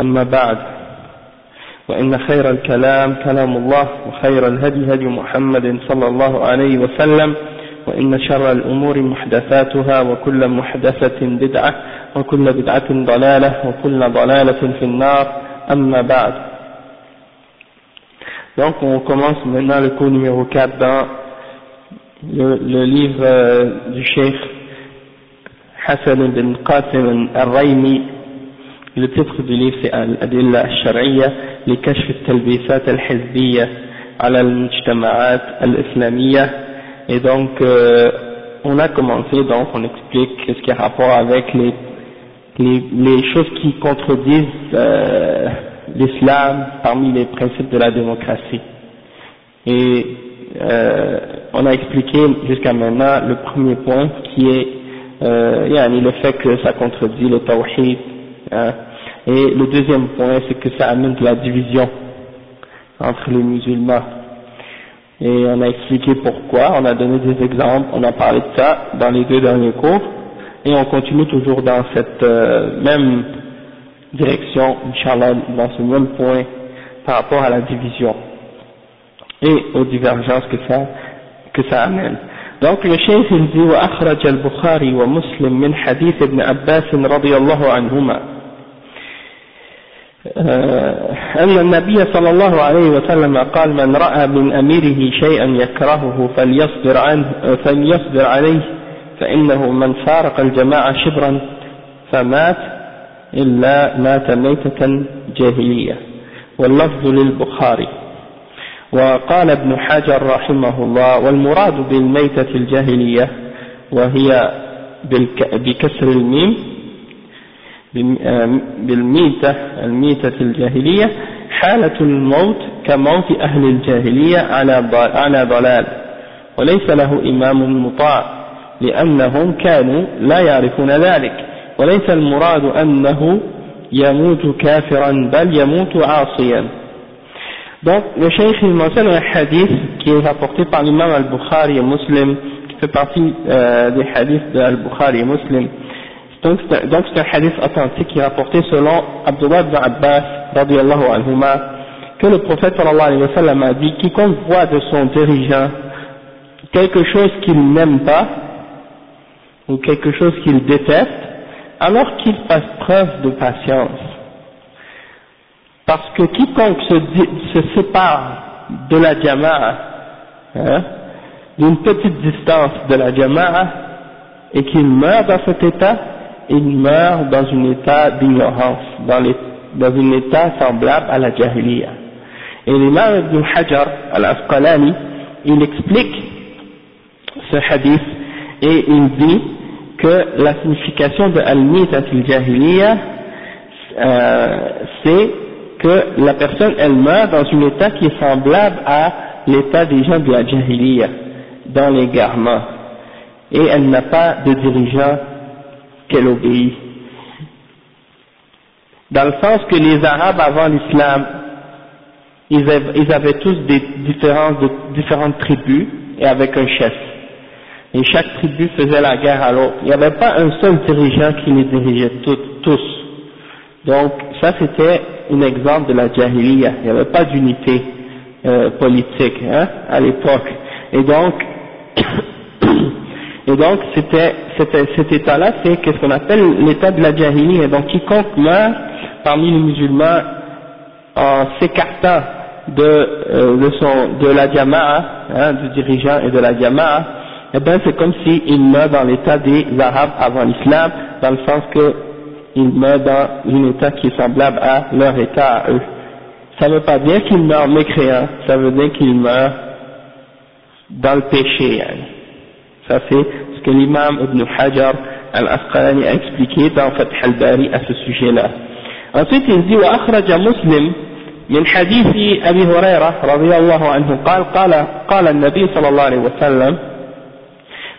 أما بعد وإن خير الكلام كلام الله وخير الهدي هدي محمد صلى الله عليه وسلم وإن شر الأمور محدثاتها وكل محدثة بدعة وكل بدعة ضلالة وكل ضلالة في النار أما بعد Donc on commence maintenant le cours numéro 4 dans le, le livre euh, du Cheikh Hassan ibn Qasim al-Raymi. Le titre du livre c'est Al-Adilla al-Shar'iyya li kashf al-talbisat al-hizbiyya al-mujtama'at al-islamiyya. Et donc euh, on a commencé donc on explique ce qui a rapport avec les les, les choses qui contredisent euh, l'islam parmi les principes de la démocratie. Et euh, on a expliqué jusqu'à maintenant le premier point qui est euh, le fait que ça contredit le tawhid. Hein. Et le deuxième point c'est que ça amène de la division entre les musulmans. Et on a expliqué pourquoi, on a donné des exemples, on a parlé de ça dans les deux derniers cours. Et on continue toujours dans cette euh, même direction, Inch'Allah, dans ce même point par rapport à la division et aux divergences que ça, que ça amène. Donc le cheikh il dit وأخرج البخاري ومسلم من حديث ابن عباس رضي الله عنهما أن النبي صلى الله عليه وسلم قال من رأى من أميره شيئا يكرهه فليصبر عنه فليصبر عليه فإنه من فارق الجماعة شبرا فمات إلا مات ميتة جاهلية. واللفظ للبخاري. وقال ابن حجر رحمه الله والمراد بالميتة الجاهلية وهي بكسر الميم بالميتة الميتة الجاهلية حالة الموت كموت أهل الجاهلية على ضلال وليس له إمام مطاع لأنهم كانوا لا يعرفون ذلك وليس المراد أنه يموت كافرا بل يموت عاصيا Donc, le cheikh il mentionne un hadith qui est rapporté par l'imam al-Bukhari et Muslim, qui fait partie euh, des hadiths de al-Bukhari et Muslim. Donc, c'est un hadith authentique qui est rapporté selon Abdullah ibn Abbas, radiallahu anhuma, que le prophète sallallahu alayhi wa sallam a dit, quiconque voit de son dirigeant quelque chose qu'il n'aime pas, ou quelque chose qu'il déteste, alors qu'il fasse preuve de patience. Parce que quiconque se, se sépare de la jama'a, hein, d'une petite distance de la jama'a, et qu'il meurt dans cet état, il meurt dans un état d'ignorance, dans, dans un état semblable à la jahiliya. Et l'imam Ibn Hajar al-Asqalani, il explique ce hadith et il dit que la signification de al-mitat al-jahiliya euh, c'est que la personne elle meurt dans un état qui est semblable à l'état des gens de la jahiliya dans l'égarement et elle n'a pas de dirigeant qu'elle obéit dans le sens que les arabes avant l'islam ils, avaient, tous des différentes tribus et avec un chef et chaque tribu faisait la guerre à l'autre. Il n'y avait pas un seul dirigeant qui les dirigeait tous. Donc ça c'était un exemple de la jahiliya. Il n'y avait pas d'unité euh, politique hein, à l'époque. Et donc c'était, cet état-là, c'est ce qu'on appelle l'état de la jahiliya. Donc quiconque meurt parmi les musulmans en s'écartant de, euh, de, la Jama'a, hein, du dirigeant et de la Jama'a, eh ben c'est comme s'il meurt dans l'état des Arabes avant l'islam, dans le sens qu'il meurt dans un état qui est semblable à leur état à eux. Ça ne veut pas dire qu'il meurt mécréant, ça veut dire qu'il meurt dans le péché. Hein. Ça c'est ce que l'imam Ibn Hajar al-Asqalani a expliqué dans Fath al-Bari à ce sujet-là. Ensuite il dit وأخرج مسلم من حديث أبي هريرة رضي الله عنه قال قال قال النبي صلى الله عليه وسلم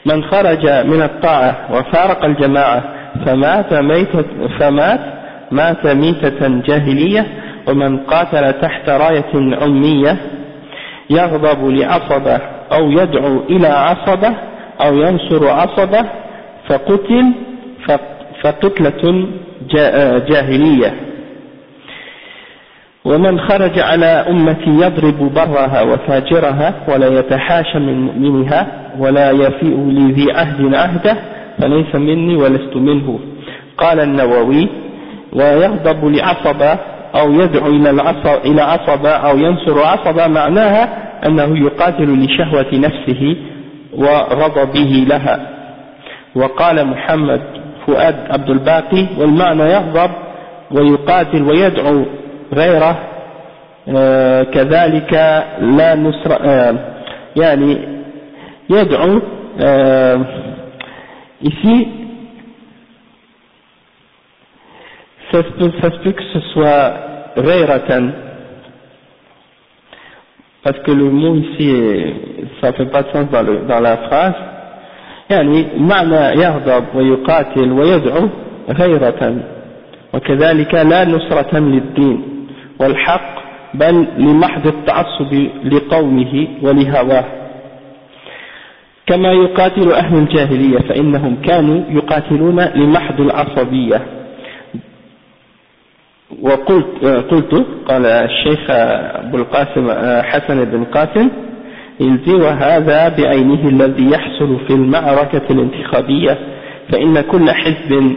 من خرج من الطاعة وفارق الجماعة فمات ميتة فمات مات ميتة جاهلية ومن قاتل تحت راية أمية يغضب لعصبة أو يدعو إلى عصبة أو ينصر عصبة فقتل فقتلة جاهلية. ومن خرج على أمتي يضرب برها وفاجرها ولا يتحاشى من مؤمنها ولا يفيء لذي عهد عهده فليس مني ولست منه. قال النووي ويغضب لعصبة أو يدعو إلى العصب إلى عصبة أو ينصر عصبة معناها أنه يقاتل لشهوة نفسه وغضبه لها. وقال محمد فؤاد عبد الباقي والمعنى يغضب ويقاتل ويدعو غيره آه كذلك لا نصر آه يعني يدعو ici ça se, peut, ça se peut que ce soit ghayratan parce que le mot ici ça fait pas de sens dans, le, dans la phrase. يعني معنى يغضب ويقاتل ويدعو غيرة وكذلك لا نصرة للدين والحق بل لمحض التعصب لقومه ولهواه كما يقاتل أهل الجاهلية فإنهم كانوا يقاتلون لمحض العصبية وقلت قلت قال الشيخ أبو القاسم حسن بن قاسم يلزي وهذا بعينه الذي يحصل في المعركة الانتخابية فإن كل حزب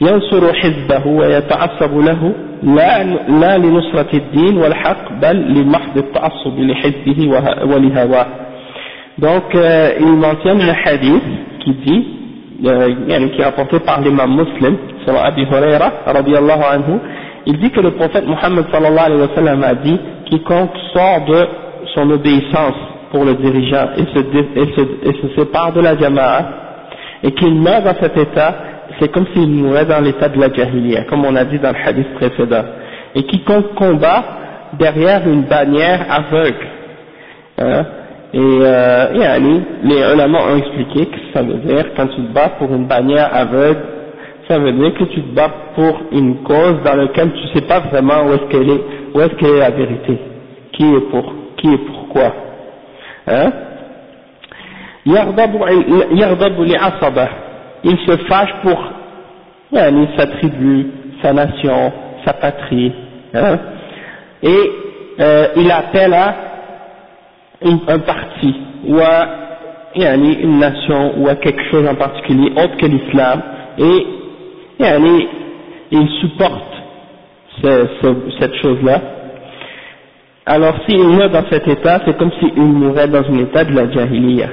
ينصر حزبه ويتعصب له لا, لا لنصرة الدين والحق بل لمحض التعصب لحزبه ولهواه. Donc euh, il mentionne le hadith qui dit qui est apporté par l'imam muslim selon Abi Huraira anhu il dit que le prophète Muhammad sallallahu alayhi wa sallam a dit quiconque sort de son obéissance pour le dirigeant et se sépare de la jama'a et qu'il meurt dans cet état c'est comme s'il mourait dans l'état de la jahiliya, comme on a dit dans le hadith précédent. Et quiconque combat derrière une bannière aveugle. Hein, et euh, les ulama ont expliqué que ça veut dire, quand tu te bats pour une bannière aveugle, ça veut dire que tu te bats pour une cause dans laquelle tu ne sais pas vraiment où est-ce qu'elle est, où est-ce qu'elle est la vérité, qui est pour, qui est pourquoi. Hein? Il se fâche pour yani, sa tribu, sa nation, sa patrie, hein, et euh, il appelle à un parti ou à yani, une nation ou à quelque chose en particulier autre que l'islam et yani, il supporte ce, ce, cette chose-là. Alors s'il meurt dans cet état, c'est comme s'il mourait dans un état de la jahiliya.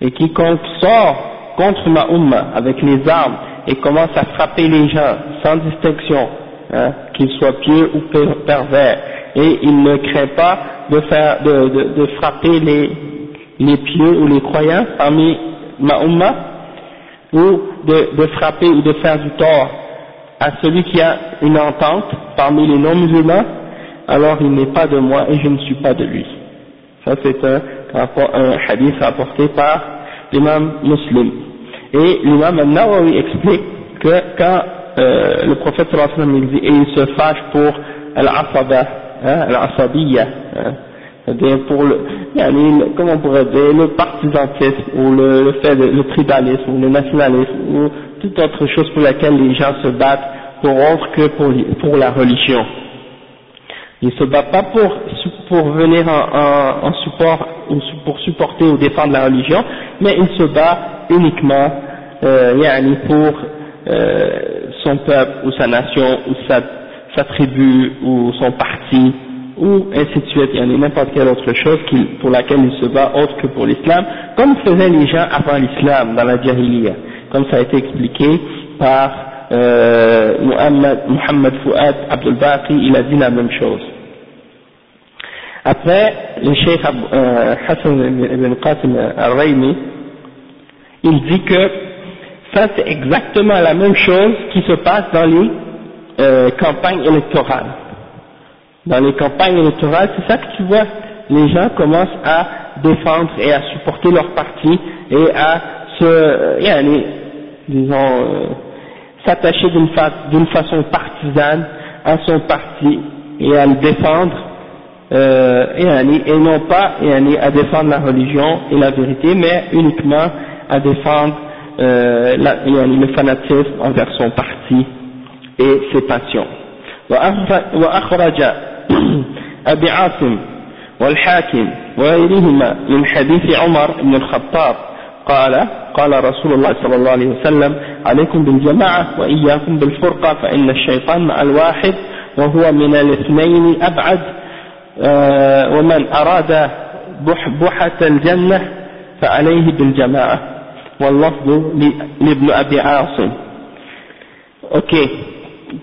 Et quiconque sort contre ma umma avec les armes et commence à frapper les gens sans distinction, hein, qu'ils soient pieux ou pervers, et il ne craint pas de, faire, de, de, de frapper les, les pieux ou les croyants parmi ma umma, ou de, de frapper ou de faire du tort à celui qui a une entente parmi les non-musulmans, alors il n'est pas de moi et je ne suis pas de lui. Ça c'est un, un hadith rapporté par l'imam muslim. Et l'imam al-Nawawi explique que quand euh, le prophète sallallahu dit et il se fâche pour al-asaba, hein, al-asabiyya, hein, c'est-à-dire pour le, comment on pourrait dire, le partisantisme ou le, le fait de, le tribalisme ou le nationalisme ou toute autre chose pour laquelle les gens se battent pour autre que pour, pour la religion. Il ne se bat pas pour, pour venir en, en, en support ou pour supporter ou défendre la religion, mais il se bat uniquement euh, pour euh, son peuple ou sa nation ou sa, sa tribu ou son parti ou ainsi de suite, il y a n'importe quelle autre chose qui, pour laquelle il se bat autre que pour l'islam, comme faisaient les gens avant l'islam dans la Jahiliya, comme ça a été expliqué par euh, Muhammad, Muhammad Fouad Abdul Baqi, il a dit la même chose. Après, le cheikh euh, Hassan ibn Qasim al-Raymi, il dit que ça c'est exactement la même chose qui se passe dans les euh, campagnes électorales. Dans les campagnes électorales, c'est ça que tu vois, les gens commencent à défendre et à supporter leur parti et à se, euh, disons, euh, s'attacher d'une fa façon partisane à son parti et à le défendre, et, non pas à défendre la religion et la vérité, mais uniquement à défendre euh, la, le fanatisme envers son parti et ses passions. أبي عاصم والحاكم وغيرهما من حديث عمر بن الخطاب قال قال رسول الله صلى الله عليه وسلم عليكم بالجماعة وإياكم بالفرقة فإن الشيطان مع الواحد وهو من الاثنين أبعد ومن أراد بحبحة الجنة فعليه بالجماعة واللفظ لابن أبي عاصم Ok,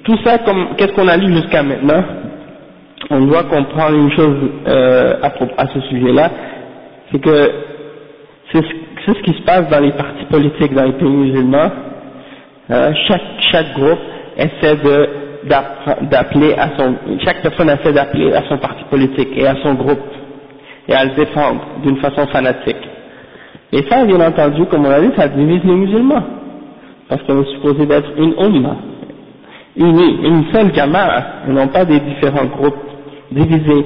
tout ça, qu'est-ce qu'on a lu jusqu'à maintenant on doit comprendre une chose euh, à, à, ce sujet-là, c'est que c'est ce, qui se passe dans les partis politiques dans les pays musulmans. Euh, chaque, chaque groupe essaie de d'appeler à son, chaque personne essaie d'appeler à son parti politique et à son groupe et à le défendre d'une façon fanatique. Et ça, bien entendu, comme on l'a dit, ça divise les musulmans. Parce qu'on est supposé d'être une umma, unie, une seule jama'a, et non pas des différents groupes divisé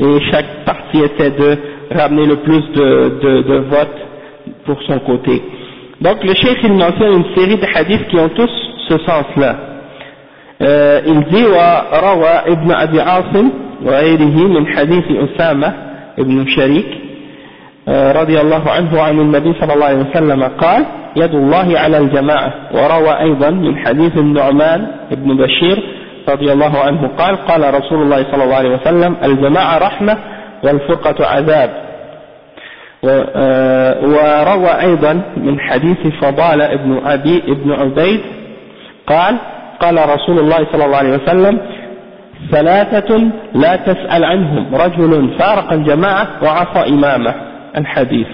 et chaque parti essaie de ramener le plus de, de, de votes pour son côté. Donc le chef il mentionne une série de hadiths qui ont tous ce sens-là. Euh, il dit وروى ابن أبي عاصم وغيره من حديث أسامة ابن شريك رضي الله عنه عن النبي صلى الله عليه وسلم قال يد الله على الجماعة. وروى أيضا من حديث النعمان ابن بشير رضي الله عنه قال قال رسول الله صلى الله عليه وسلم الجماعة رحمة والفرقة عذاب. آه، وروى أيضا من حديث فضالة ابن أبي ابن عبيد قال قال رسول الله صلى الله عليه وسلم ثلاثة لا تسأل عنهم رجل فارق الجماعة وعصى إمامه. الحديث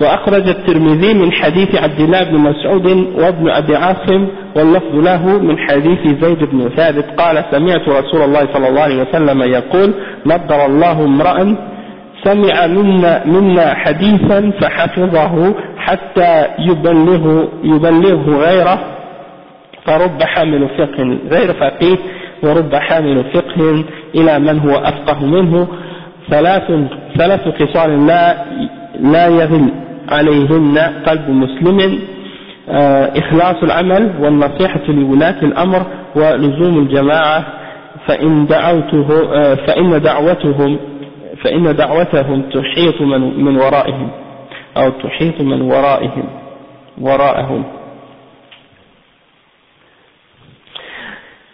وأخرج الترمذي من حديث عبد الله بن مسعود وابن أبي عاصم واللفظ له من حديث زيد بن ثابت. قال سمعت رسول الله صلى الله عليه وسلم يقول نضر الله امرأ سمع منا, منا حديثا فحفظه حتى يبلغه, يبلغه غيره فرب حامل فقه غير فقيه ورب حامل فقه إلى من هو أفقه منه. ثلاث ثلاث خصال لا لا يغل عليهن قلب مسلم آه، إخلاص العمل والنصيحة لولاة الأمر ولزوم الجماعة فإن دعوته آه، فإن دعوتهم فإن دعوتهم تحيط من, من ورائهم أو تحيط من ورائهم وراءهم.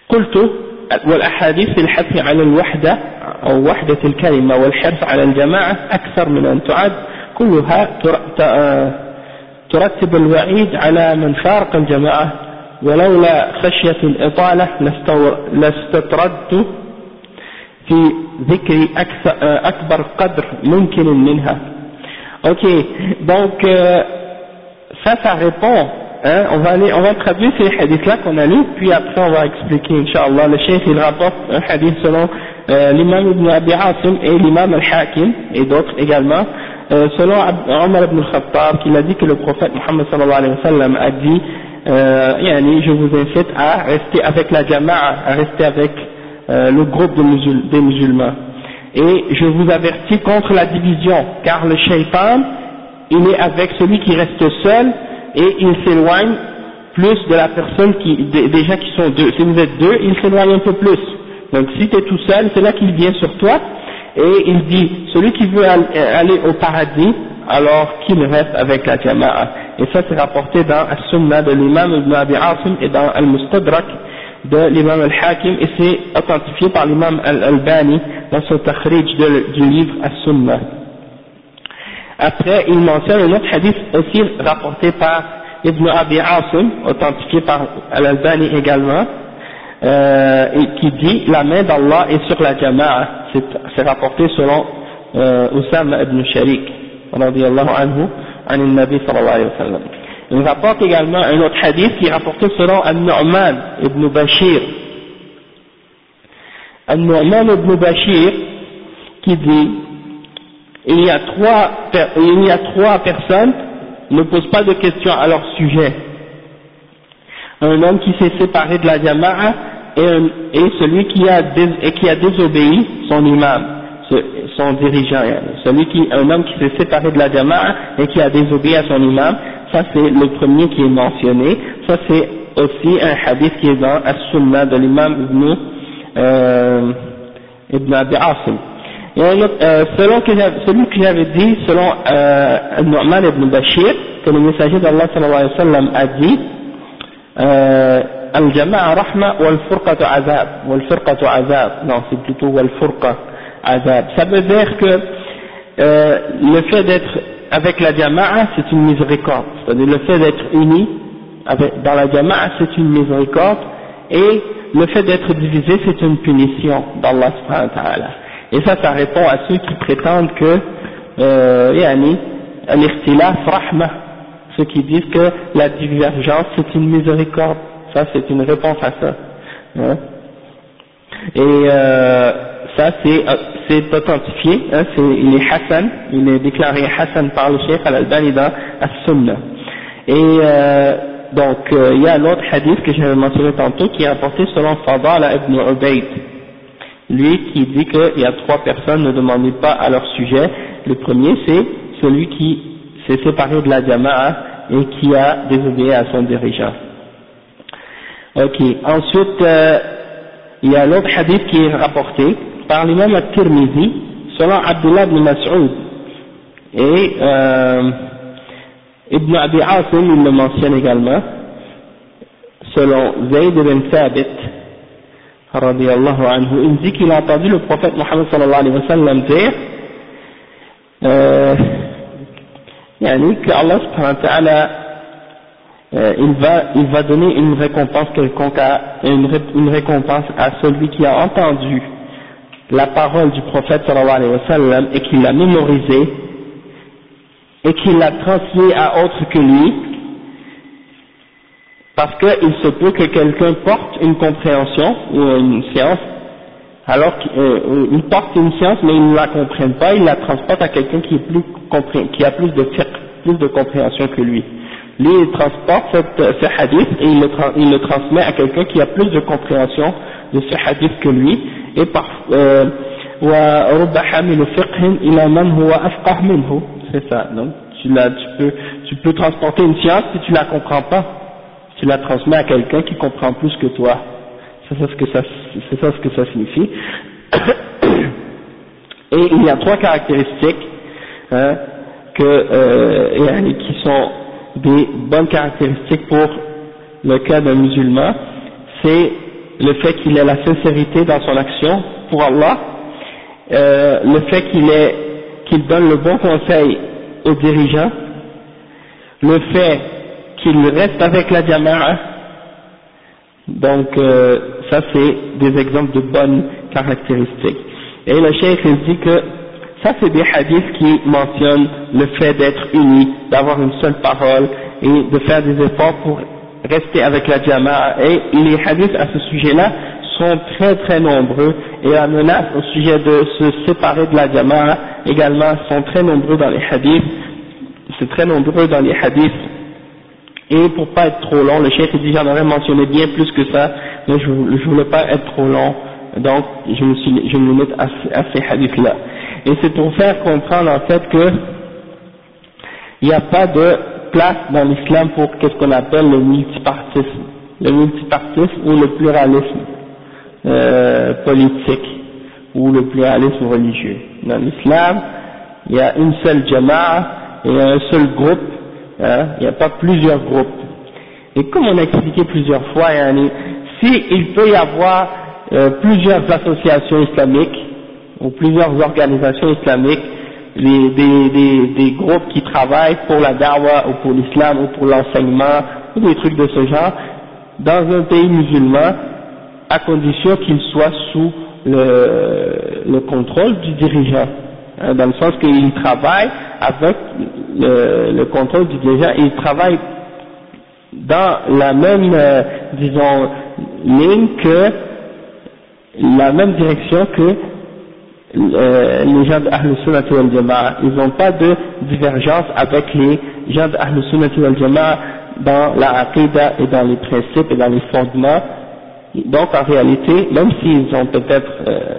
قلت والأحاديث في الحث على الوحدة أو وحدة الكلمة والحرص على الجماعة أكثر من أن تعد كلها ترتب الوعيد على من فارق الجماعة ولولا خشية الإطالة لاستطردت في ذكر أكبر قدر ممكن منها Ok, donc euh, ça, ça répond. Hein, on va aller, on va traduire ces hadiths-là qu'on a lus, puis après on va expliquer, Inch'Allah. Le chef il rapporte un hadith selon euh, l'imam Ibn Abi Asim et l'imam Al-Hakim et d'autres également. Euh, selon Omar ibn al-Khattab, qu'il a dit que le prophète Muhammad sallallahu alayhi wa sallam a dit euh, je vous incite à rester avec la jama'a, à rester avec euh, le groupe des musulmans. Et je vous avertis contre la division, car le shaitan, il est avec celui qui reste seul et il s'éloigne plus de la personne qui, des gens qui sont deux. Si vous êtes deux, il s'éloigne un peu plus. Donc si tu es tout seul, c'est là qu'il vient sur toi et il dit, celui qui veut aller au paradis, alors qu'il reste avec la jama'a. Et ça c'est rapporté dans As-Sunnah de l'imam Ibn Abi Asim et dans Al-Mustadrak de l'imam al-Hakim et c'est authentifié par l'imam al-Albani dans son takhrij du livre As-Sunnah. Après, il mentionne un autre hadith aussi rapporté par Ibn Abi Asim, authentifié par Al-Albani également, euh, qui dit la main d'Allah est sur la jama'a. C'est rapporté selon euh, Oussama ibn Sharik, radiallahu anhu, an nabi sallallahu alayhi wa sallam. Il rapporte également un autre hadith qui est rapporté selon Al-Nu'man ibn Bashir. Al-Nu'man ibn Bashir qui dit il y a trois, il y a trois personnes, ne posent pas de questions à leur sujet. Un homme qui s'est séparé de la jama'a et, celui qui a, et qui a désobéi son imam, son dirigeant. Celui qui, un homme qui s'est séparé de la jama'a et qui a désobéi à son imam, ça c'est le premier qui est mentionné. Ça c'est aussi un hadith qui est dans As-Sunnah de l'imam Ibn, euh, Ibn Abi Asim. Euh, selon que celui que j'avais dit, selon euh, Nu'man ibn Bashir, que le messager d'Allah sallallahu a dit, euh, Al-Jama'a rahma wal-furqatu azab, wal-furqatu azab, non c'est plutôt wal-furqa azab. Ça veut dire que euh, le fait d'être avec la Jama'a c'est une miséricorde, c'est-à-dire le fait d'être uni dans la Jama'a c'est une miséricorde, et le fait d'être divisé c'est une punition d'Allah subhanahu wa. Et ça, ça répond à ceux qui prétendent que, euh, ceux qui disent que la divergence c'est une miséricorde. Ça, c'est une réponse à ça. Hein. Et euh, ça, c'est euh, authentifié, hein, il est Hassan, il est déclaré Hassan par le Cheikh Al-Albani dans As-Sunnah. Et euh, donc, euh, il y a l'autre hadith que j'avais mentionné tantôt qui est rapporté selon Fadala ibn Ubayd lui qui dit qu'il y a trois personnes, ne demandez pas à leur sujet. Le premier, c'est celui qui s'est séparé de la jama'a et qui a désobéi à son dirigeant. Ok. Ensuite, euh, il y a l'autre hadith qui est rapporté par l'imam al-Tirmidhi, selon Abdullah ibn Mas'ud. Et euh, Ibn Abi Asim, il le mentionne également, selon Zayd ibn Thabit, anhu, il dit qu'il a entendu le prophète Mohammed sallallahu alayhi wa sallam dire euh, que Allah subhanahu wa ta'ala euh, il, va, donner une récompense quelconque à, celui qui a entendu la parole du prophète sallallahu alayhi wa sallam et qui l'a mémorisée et qui l'a transmis à autre que lui parce qu'il se peut que quelqu'un porte une compréhension ou une science, alors qu'il euh, porte une science mais il ne la comprenne pas, il la transporte à quelqu'un qui, a plus de, plus de compréhension que lui. Lui, il transporte cette, ce hadith et il le, transmet à quelqu'un qui a plus de compréhension de ce hadith que lui, et par, euh, c'est ça, donc tu, peux, tu peux transporter une science si tu la comprends pas tu la transmets à quelqu'un qui comprend plus que toi. C'est ça ce que ça, ce que ça signifie. Et il y a trois caractéristiques hein, que, euh, qui sont des bonnes caractéristiques pour le cas d'un musulman. C'est le fait qu'il ait la sincérité dans son action pour Allah, euh, le fait qu'il qu'il donne le bon conseil aux dirigeants, le fait qu'il reste avec la jama'a. Donc euh, ça c'est des exemples de bonnes caractéristiques. Et le cheikh dit que ça c'est des hadiths qui mentionnent le fait d'être unis, d'avoir une seule parole et de faire des efforts pour rester avec la jama'a. Et les hadiths à ce sujet-là sont très très nombreux et la menace au sujet de se séparer de la jama'a également sont très nombreux dans les hadiths. C'est très nombreux dans les hadiths et pour pas être trop long, le chef dit j'en aurais mentionné bien plus que ça, mais je, je voulais pas être trop long, donc je me suis, je limite à, ces hadiths-là. Et c'est pour faire comprendre en fait que il n'y a pas de place dans l'islam pour qu'est-ce qu'on appelle le multipartisme, le multipartisme ou le pluralisme euh, politique ou le pluralisme religieux. Dans l'islam, il y a une seule jama'a et un seul groupe Hein, il n'y a pas plusieurs groupes. Et comme on a expliqué plusieurs fois, s'il peut y avoir euh, plusieurs associations islamiques ou plusieurs organisations islamiques, des, groupes qui travaillent pour la dawa ou pour l'islam ou pour l'enseignement ou des trucs de ce genre, dans un pays musulman, à condition qu'ils soient sous le contrôle du dirigeant. Hein, dans le sens qu'il travaille avec le, le, contrôle du dirigeant, il travaille dans la même, euh, disons, ligne que, la même direction que euh, les gens d'Ahl Sunnah wal Jama'a. Ils n'ont pas de divergence avec les gens d'Ahl Sunnah wal Jama'a dans la aqidah et dans les principes et dans les fondements. Donc en réalité, même s'ils ont peut-être euh,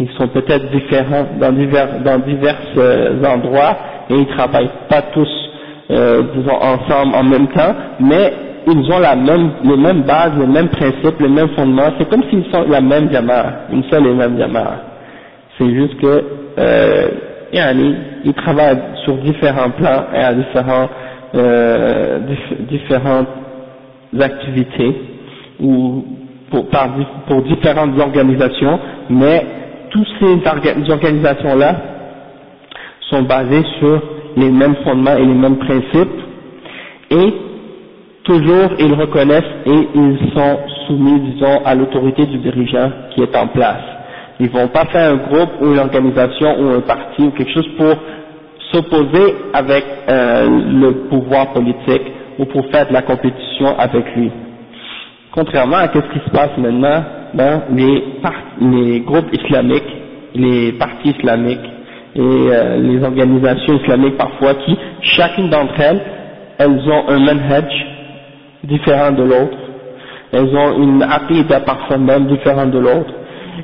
ils sont peut-être différents dans divers, dans divers euh, endroits et ils travaillent pas tous, euh, disons, ensemble en même temps, mais ils ont la même, les mêmes bases, les mêmes principes, les mêmes fondements. C'est comme s'ils sont la même jama'a, une seule et même jama'a. C'est juste que, euh, yani, ils travaillent sur différents plans et à différents, euh, différentes activités ou pour, par, pour différentes organisations, mais toutes ces organisations-là sont basées sur les mêmes fondements et les mêmes principes, et toujours ils reconnaissent et ils sont soumis, disons, à l'autorité du dirigeant qui est en place. Ils vont pas faire un groupe ou une organisation ou un parti ou quelque chose pour s'opposer avec euh, le pouvoir politique ou pour faire de la compétition avec lui. Contrairement à ce qui se passe maintenant dans les, les groupes islamiques, les partis islamiques et euh, les organisations islamiques parfois qui, chacune d'entre elles, elles ont un manhaj différent de l'autre, elles ont une aqidah parfois même différente de l'autre,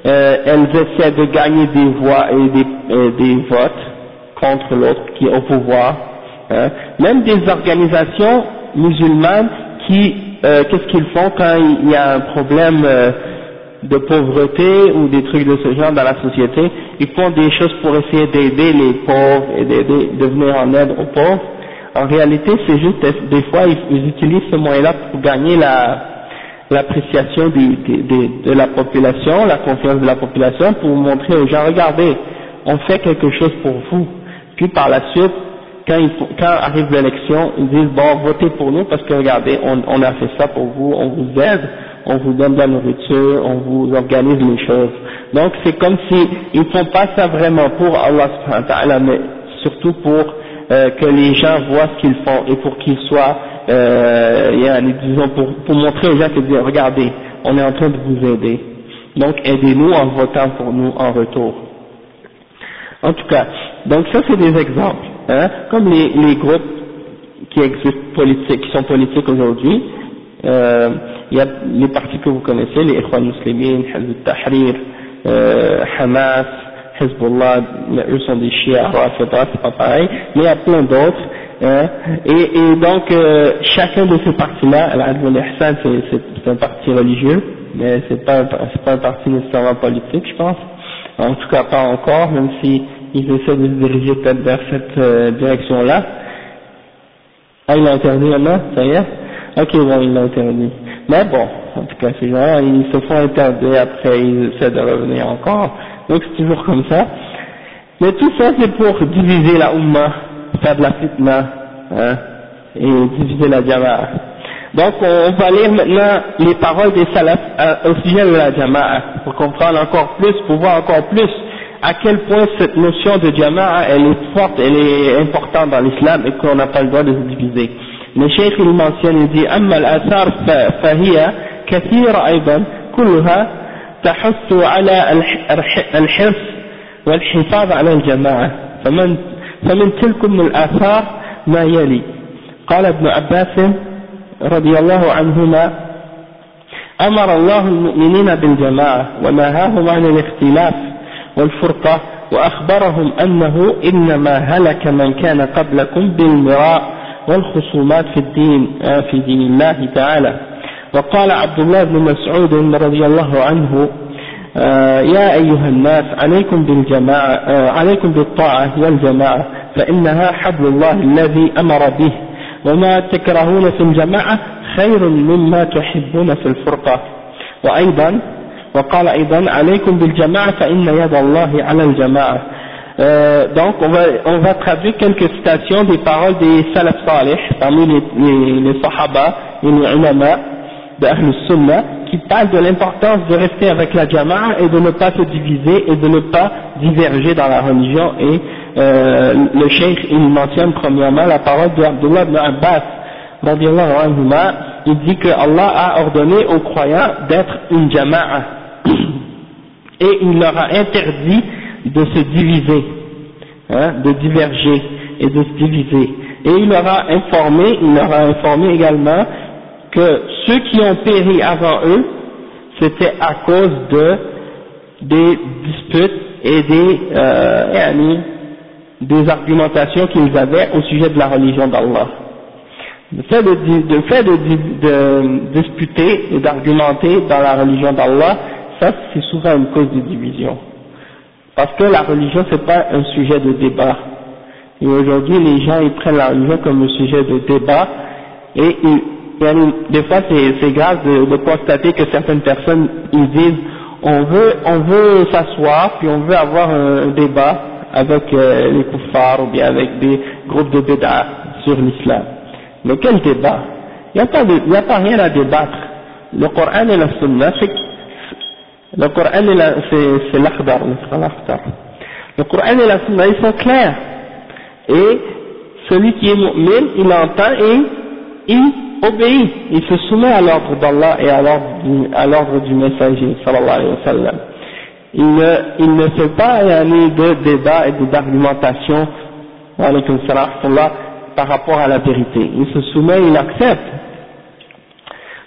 euh, elles essaient de gagner des voix et des, des votes contre l'autre qui est au pouvoir, hein. même des organisations musulmanes qui euh, qu'est-ce qu'ils font quand il y a un problème euh, de pauvreté ou des trucs de ce genre dans la société Ils font des choses pour essayer d'aider les pauvres et d'aider, de venir en aide aux pauvres. En réalité, c'est juste des fois ils, utilisent ce moyen-là pour gagner la l'appréciation de, de la population, la confiance de la population, pour montrer aux gens, regardez, on fait quelque chose pour vous. Puis par la suite, quand, quand arrive l'élection, ils disent bon votez pour nous parce que regardez, on, on, a fait ça pour vous, on vous aide, on vous donne de la nourriture, on vous organise les choses. Donc c'est comme si ils font pas ça vraiment pour Allah mais surtout pour euh, que les gens voient ce qu'ils font et pour qu'ils soient, euh, disons pour, pour montrer aux gens que regardez, on est en train de vous aider. Donc aidez-nous en votant pour nous en retour. En tout cas, donc ça c'est des exemples. Hein, comme les, les, groupes qui existent politiques, qui sont politiques aujourd'hui, euh, il y a les partis que vous connaissez, les Ikhwan Muslimin, Hezbollah Tahrir, euh, Hamas, Hezbollah, eux sont des chiites, Rafida, c'est pas pareil, mais il y a plein d'autres, hein, et, et, donc euh, chacun de ces partis-là, Al-Adl al c'est un parti religieux, mais c'est pas, pas un parti nécessairement politique, je pense, en tout cas pas encore, même si ils essaient de se diriger peut-être vers cette euh, direction-là. Ah, il l'a interdit maintenant, ça y est Ok, bon, il l'a interdit. Mais bon, en tout cas, ces gens ils se font interdire, après ils essaient de revenir encore. Donc c'est toujours comme ça. Mais tout ça, c'est pour diviser la Ummah, faire de la fitna, hein, et diviser la Jama'a. Donc on va lire maintenant les paroles des salafs au sujet de la Jama'a, pour comprendre encore plus, pour voir encore plus à quel point cette notion de jama'a elle est forte, elle est importante dans l'islam et qu'on n'a pas le droit de se diviser. Le cheikh il أما الآثار فهي كثيرة أيضا كلها تحث على الحرص والحفاظ على الجماعة. فمن, فمن تلك من الآثار ما يلي. قال ابن عباس رضي الله عنهما أمر الله المؤمنين بالجماعة ونهاهم عن الاختلاف والفرقة وأخبرهم أنه إنما هلك من كان قبلكم بالمراء. والخصومات في الدين آه، في دين الله تعالى. وقال عبد الله بن مسعود رضي الله عنه آه، يا أيها الناس عليكم بالجماعة آه، عليكم بالطاعة والجماعة فإنها حبل الله الذي أمر به. وما تكرهون في الجماعة خير مما تحبون في الفرقة. وأيضا وقال أيضا عليكم بالجماعة فإن يد الله على الجماعة. Euh, donc on va, traduire quelques citations des paroles des salaf salih parmi les, les, sahaba et les ulama de Sunnah qui parlent de l'importance de rester avec la jama'a et de ne pas se diviser et de ne pas diverger dans la religion. Et euh, le cheikh il mentionne premièrement la parole de Abdullah ibn Abbas il dit que Allah a ordonné aux croyants d'être une jama'a. Et il leur a interdit de se diviser, hein, de diverger et de se diviser. Et il leur a informé, il leur a informé également que ceux qui ont péri avant eux, c'était à cause de des disputes et des, euh, des argumentations qu'ils avaient au sujet de la religion d'Allah. Le fait de, de, de, de disputer et d'argumenter dans la religion d'Allah, ça c'est souvent une cause de division. Parce que la religion c'est pas un sujet de débat. Et aujourd'hui les gens ils prennent la religion comme un sujet de débat et des fois c'est grave de, constater que certaines personnes ils disent on veut on veut s'asseoir puis on veut avoir un, débat avec euh, les koufars ou bien avec des groupes de bid'a sur l'islam. Mais quel débat? Il n'y a, pas a pas rien à débattre. Le Coran et la Sunna, le Coran c'est l'akhdar, le Coran et la Sunna, ils sont clairs. Et celui qui est mu'min, il entend et il obéit, il se soumet à l'ordre d'Allah et à l'ordre du, messager, sallallahu alayhi wa sallam. Il ne, il ne fait pas yani, de débat et d'argumentation, par rapport à la vérité. Il se soumet, il accepte.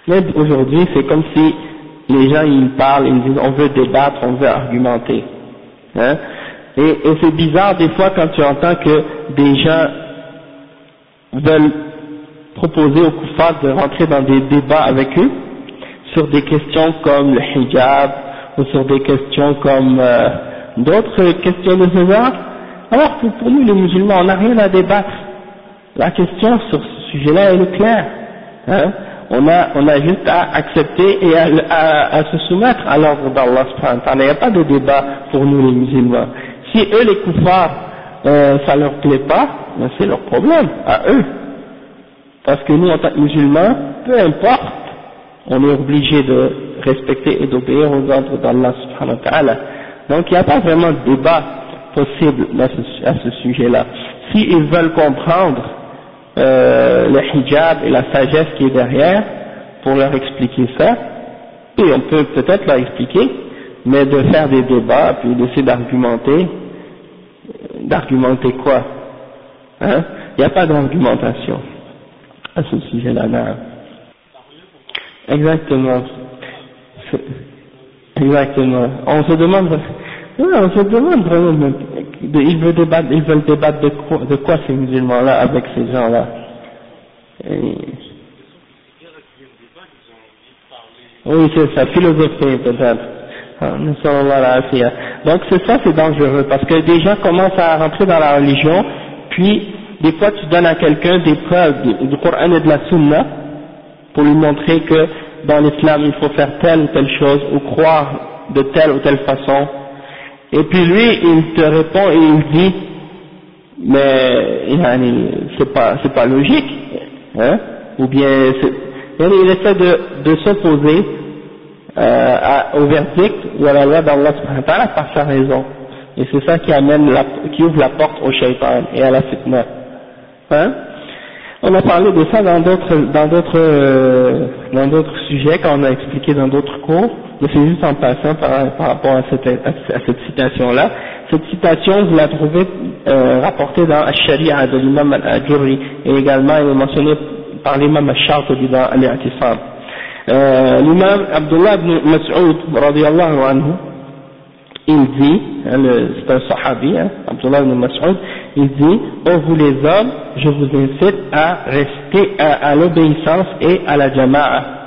Mais aujourd'hui, c'est comme si les gens ils parlent, ils disent on veut débattre, on veut argumenter. Hein? Et, et c'est bizarre des fois quand tu entends que des gens veulent proposer aux koufars de rentrer dans des débats avec eux sur des questions comme le hijab ou sur des questions comme euh, d'autres questions de ce genre. Alors que pour nous les musulmans, on n'a rien à débattre. La question sur ce sujet-là, elle est claire. Hein? On a, on a juste à accepter et à, à, se soumettre à l'ordre d'Allah Il n'y a pas de débat pour nous les musulmans. Si eux les koufars, euh, ça leur plaît pas, ben c'est leur problème, à eux. Parce que nous en tant que musulmans, peu importe, on est obligé de respecter et d'obéir aux ordres d'Allah. Donc il n'y a pas vraiment de débat possible à ce sujet-là. S'ils veulent comprendre euh, le hijab et la sagesse qui est derrière pour leur expliquer ça, et on peut peut-être leur expliquer, mais de faire des débats, puis d'essayer d'argumenter, d'argumenter quoi Hein? Il n'y a pas d'argumentation à ce sujet-là. Exactement. Exactement. On se demande, on se demande vraiment ils veulent débattre, ils veulent débattre de quoi, ces musulmans-là avec ces gens-là. Oui, c'est ça, philosophie peut-être. Ah, Donc c'est ça, c'est dangereux, parce que des gens commencent à rentrer dans la religion, puis des fois tu donnes à quelqu'un des preuves du Coran et de la Sunna pour lui montrer que dans l'islam il faut faire telle ou telle chose ou croire de telle ou telle façon et puis lui, il te répond et il dit, mais c'est pas, c'est pas logique, hein, ou bien il essaie de, s'opposer euh, au verdict ou à la loi d'Allah par sa raison. Et c'est ça qui amène, la, qui ouvre la porte au shaitan et à la fitna. Hein on a parlé de ça dans d'autres, dans d'autres, euh, dans d'autres sujets on a expliqué dans d'autres cours mais c'est juste en passant par, par rapport à cette, à, cette citation-là. Cette citation, vous la trouvez euh, rapportée dans Al-Sharia de l'imam Al-Ajuri et également elle est mentionnée par l'imam Al-Shartabi dans Al-I'tisam. Euh, l'imam Abdullah ibn Mas'ud, radiallahu anhu, il dit, hein, c'est un sahabi, hein, Abdullah ibn Mas'ud, il dit, oh vous les hommes, je vous incite à rester à, l'obéissance et à la jama'a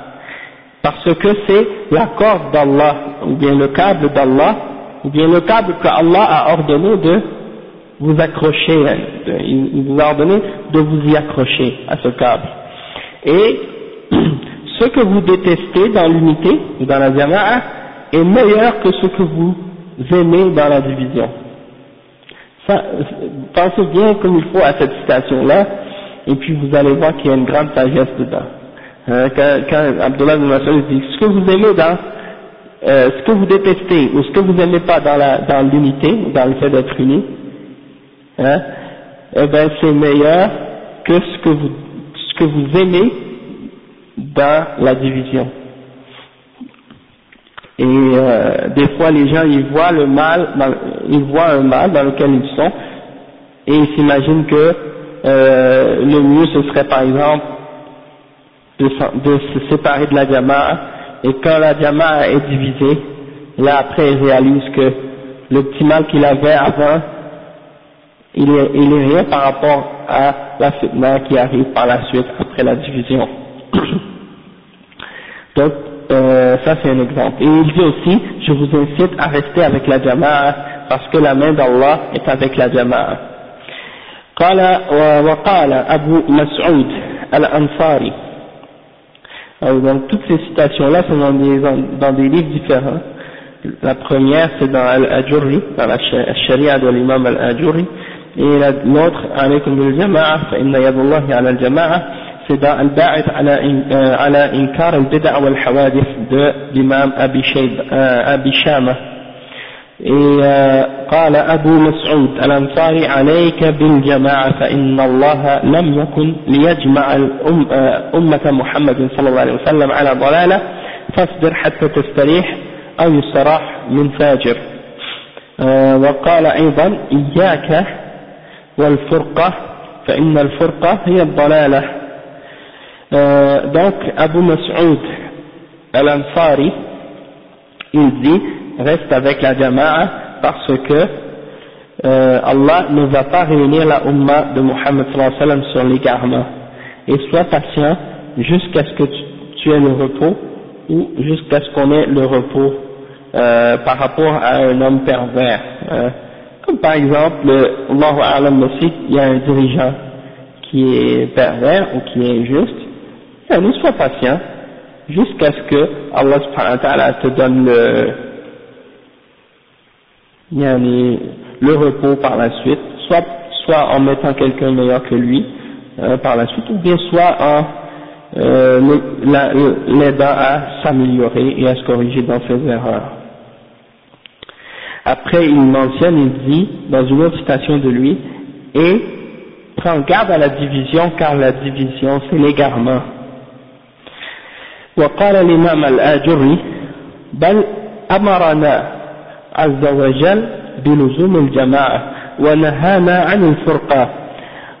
parce que c'est la corde d'Allah, ou bien le câble d'Allah, ou bien le câble que Allah a ordonné de vous accrocher, hein, il vous a ordonné de vous y accrocher à ce câble. Et ce que vous détestez dans l'unité, dans la jama'a, est meilleur que ce que vous aimez dans la division. Ça, pensez bien comme il faut à cette citation-là, et puis vous allez voir qu'il y a une grande sagesse dedans. Hein, quand, quand Abdullah dit ce que vous aimez dans, euh, ce que vous détestez ou ce que vous n'aimez pas dans la dans l'unité, dans le fait d'être uni, hein, eh ben c'est meilleur que ce que vous ce que vous aimez dans la division. Et euh, des fois les gens ils voient le mal, ils voient un mal dans lequel ils sont et ils s'imaginent que euh, le mieux ce serait par exemple de, se séparer de la jama'a et quand la jama'a est divisée, là après il réalise que le petit mal qu'il avait avant, il est, il est rien par rapport à la fitna qui arrive par la suite après la division. Donc euh, ça c'est un exemple. Et il dit aussi, je vous incite à rester avec la jama'a parce que la main d'Allah est avec la jama'a. قال وقال أبو مسعود الأنصاري donc toutes ces citations-là sont dans des, dans des livres différents. La première c'est dans Al-Ajurri, dans la Sharia de l'imam Al-Ajurri, et l'autre, عليكم بالجماعة فإن يد الله على الجماعة c'est Al-Ba'id على إنكار البدع والحوادث de l'imam Abi, Abi Shama. قال أبو مسعود الأنصاري عليك بالجماعة فإن الله لم يكن ليجمع أمة محمد صلى الله عليه وسلم على ضلالة فاصبر حتى تستريح أو يستراح من فاجر وقال أيضا إياك والفرقة فإن الفرقة هي الضلالة donc Abu Mas'ud al-Ansari il dit reste avec la jama'a parce que euh, Allah ne va pas réunir la umma de Muhammad sallam sur l'égarement. Et sois patient jusqu'à ce que tu, aies le repos ou jusqu'à ce qu'on ait le repos euh, par rapport à un homme pervers. Hein. Comme par exemple, Allahu A'lam aussi, il y a un dirigeant qui est pervers ou qui est injuste. Sois patient jusqu'à ce que Allah subhanahu wa ta'ala te donne le, le repos par la suite, soit, soit en mettant quelqu'un meilleur que lui euh, par la suite, ou bien soit en euh, l'aidant à s'améliorer et à se corriger dans ses erreurs. Après, il mentionne, il dit, dans une autre citation de lui, et prends garde à la division, car la division, c'est l'égarement. وقال الإمام الآجري بل أمرنا عز وجل بلزوم الجماعة ونهانا عن الفرقة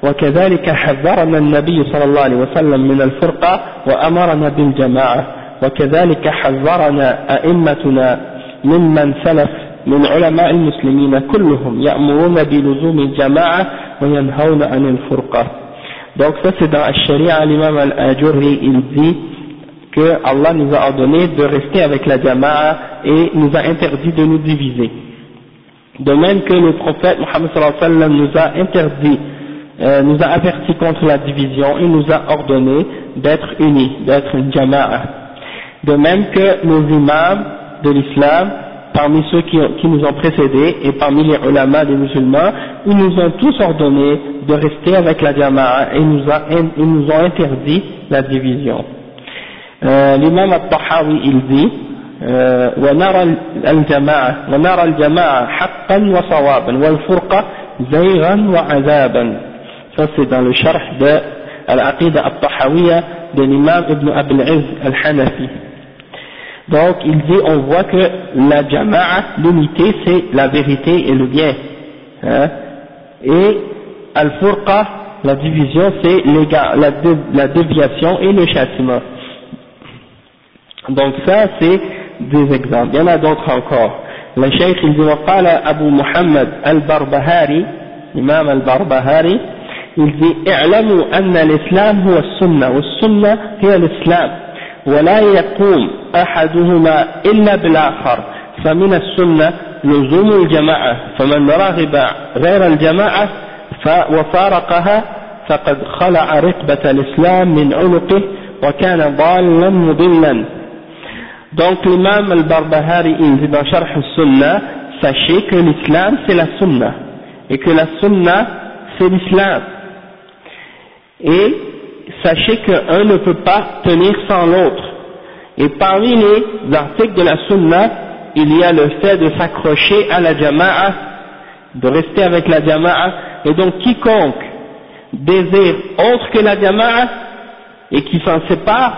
وكذلك حذرنا النبي صلى الله عليه وسلم من الفرقة وأمرنا بالجماعة وكذلك حذرنا أئمتنا ممن سلف من علماء المسلمين كلهم يأمرون بلزوم الجماعة وينهون عن الفرقة. Donc ça c'est dans la Sharia l'imam al-Ajurri il dit que Allah nous a ordonné de rester avec la Jama'a et nous a interdit de nous diviser. De même que le prophète Muhammad sallam nous a interdit, euh, nous a averti contre la division et nous a ordonné d'être unis, d'être une Jama'a. De même que nos imams de l'islam, parmi ceux qui, nous ont précédés et parmi les ulama des musulmans, ils nous ont tous ordonné de rester avec la Jama'a et ils nous ont interdit la division. آه، الإمام الطحاوي إلذي آه، ونرى الجماعة ونرى الجماعة حقا وصوابا والفرقة زيغا وعذابا فصدا لشرح العقيدة الطحاوية للإمام ابن أبي العز الحنفي Donc il dit, on voit que la jama'a, l'unité, c'est la vérité et le bien. Hein? Et al-furqa, la division, c'est la, la déviation et le châtiment. Donc ça c'est des exemples. Il y en a d'autres encore. Le cheikh il dit وقال أبو محمد البربهاري إمام البربهاري il dit اعلموا أن الإسلام هو السنة والسنة هي الإسلام ولا يقوم أحدهما إلا بالآخر فمن السنة لزوم الجماعة فمن رغب غير الجماعة وفارقها فقد خلع رقبة الإسلام من عنقه وكان ضالا مضلا Donc l'imam al-Barbahari il dit dans Sharh al-Sunnah, sachez que l'islam c'est la sunna, et que la sunna c'est l'islam. Et sachez qu'un ne peut pas tenir sans l'autre. Et parmi les articles de la sunna, il y a le fait de s'accrocher à la jama'a, de rester avec la jama'a, et donc quiconque désire autre que la jama'a, et qui s'en sépare,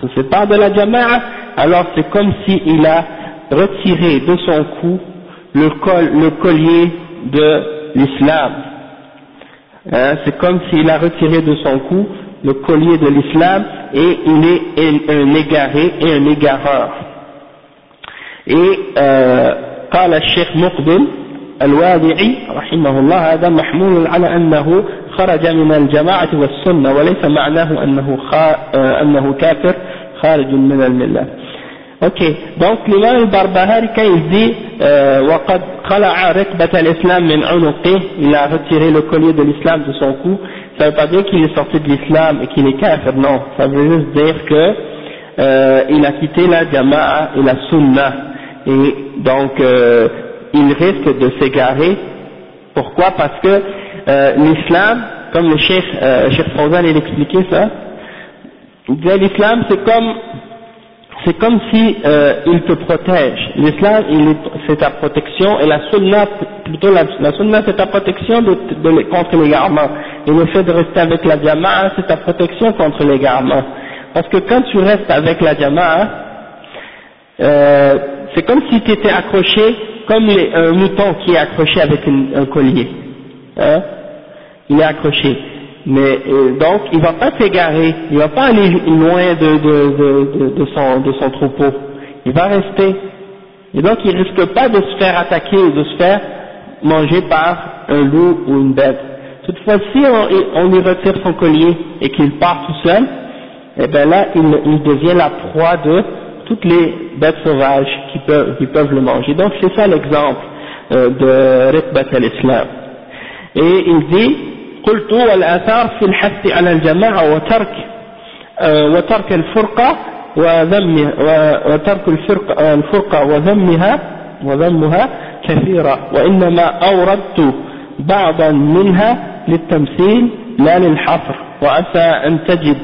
se sépare de la jama'a, alors c'est comme s'il a retiré de son cou le, col, le collier de l'islam. Hein, c'est comme s'il a retiré de son cou le collier de l'islam et il est un égaré et un égareur. Et euh, قال الشيخ مقبل الوادعي رحمه الله هذا محمول على أنه خرج من الجماعة والسنة وليس معناه أنه, أنه كافر خارج من الملة Ok, donc l'imam al-Barbahari, quand il dit euh, il a retiré le collier de l'islam de son cou, ça veut pas dire qu'il est sorti de l'islam et qu'il est kafir, non, ça veut juste dire que euh, il a quitté la jama'a et la sunna, et donc euh, il risque de s'égarer. Pourquoi? Parce que euh, l'islam, comme le chef, euh, chef Fawzan il expliquait ça, il l'islam c'est comme c'est comme si euh, il te protège. L'islam, c'est ta protection, et la sunna, plutôt la, la sunna, c'est ta protection de, de, contre l'égarement. Et le fait de rester avec la jama'a, c'est ta protection contre l'égarement. Parce que quand tu restes avec la jama'a, euh, c'est comme si tu étais accroché, comme un mouton qui est accroché avec un collier. Hein? Il est accroché mais euh, donc il va pas s'égarer, il va pas aller loin de, son, troupeau, il va rester. Et donc il risque pas de se faire attaquer ou de se faire manger par un loup ou une bête. Toutefois, si on, on lui retire son collier et qu'il part tout seul, eh bien là, il, devient la proie de toutes les bêtes sauvages qui peuvent, qui peuvent le manger. Donc c'est ça l'exemple euh, de Rikbat al-Islam. Et il dit, قلت والآثار في الحث على الجماعة وترك آه، وترك الفرقة وذمها وترك الفرقة, الفرقة وذمها وذمها كثيرة وإنما أوردت بعضا منها للتمثيل لا للحصر وعسى أن تجد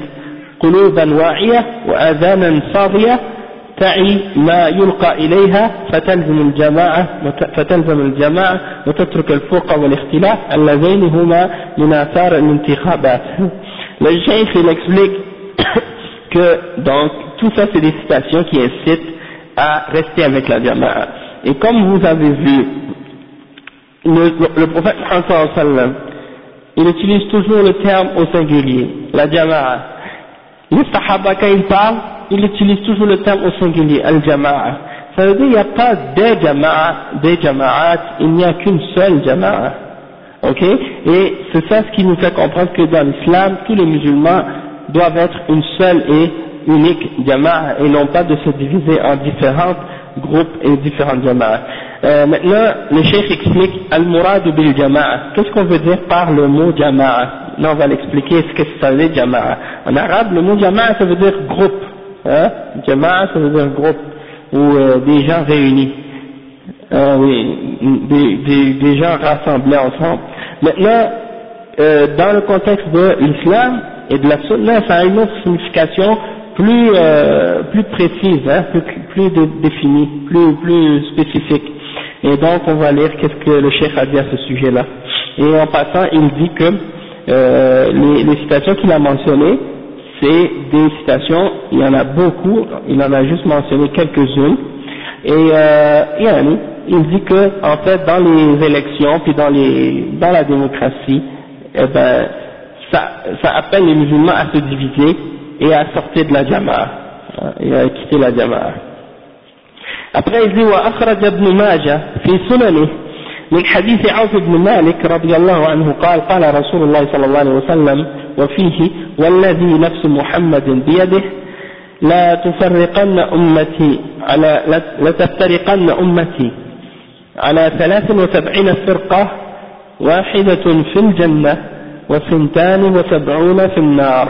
قلوبا واعية وآذانا صاغية تعي ما يلقى إليها فتلزم الجماعة فتلزم الجماعة وتترك الفرقة والاختلاف اللذين هما من آثار الانتخابات le chef il explique que donc tout ça c'est des citations qui incitent à rester avec la jama'a et comme vous avez vu le, le prophète Muhammad il utilise toujours le terme au singulier la jama'a les sahaba quand ils parlent il utilise toujours le terme au singulier, al-jama'a. Ça veut dire qu'il n'y a pas des jama'a, des jama'at, il n'y a qu'une seule jama'a. Ok? Et c'est ça ce qui nous fait comprendre que dans l'islam, tous les musulmans doivent être une seule et unique jama'a et non pas de se diviser en différents groupes et différentes jama'as. Euh, maintenant, le chef explique al-murad bil jama'a. Qu'est-ce qu'on veut dire par le mot jama'a? Là, on va l'expliquer ce que ça veut dire jama'a. En arabe, le mot jama'a, ça veut dire groupe. Hein? Jama'a, ça veut groupe, ou euh, des gens réunis, des, des, gens rassemblés ensemble. Maintenant, euh, dans le contexte de l'islam et de la sunna, ça a une autre signification plus, euh, plus précise, hein, plus, plus définie, plus, plus spécifique. Et donc, on va lire qu'est-ce que le chef a dit à ce sujet-là. Et en passant, il dit que euh, les, les citations qu'il a mentionnées, c'est des citations, il y en a beaucoup, il en a juste mentionné quelques-unes, et euh, il dit que en fait dans les élections puis dans les dans la démocratie, eh ben ça, appelle les musulmans à se diviser et à sortir de la jama'a hein, et à quitter la jama'a. Après il dit wa akhraj ibn Majah من حديث عوف بن مالك رضي الله عنه قال قال رسول الله صلى الله عليه وسلم وفيه والذي نفس محمد بيده لا تفرقن أمتي على لتفترقن أمتي على ثلاث وسبعين فرقة واحدة في الجنة وثنتان وسبعون في النار.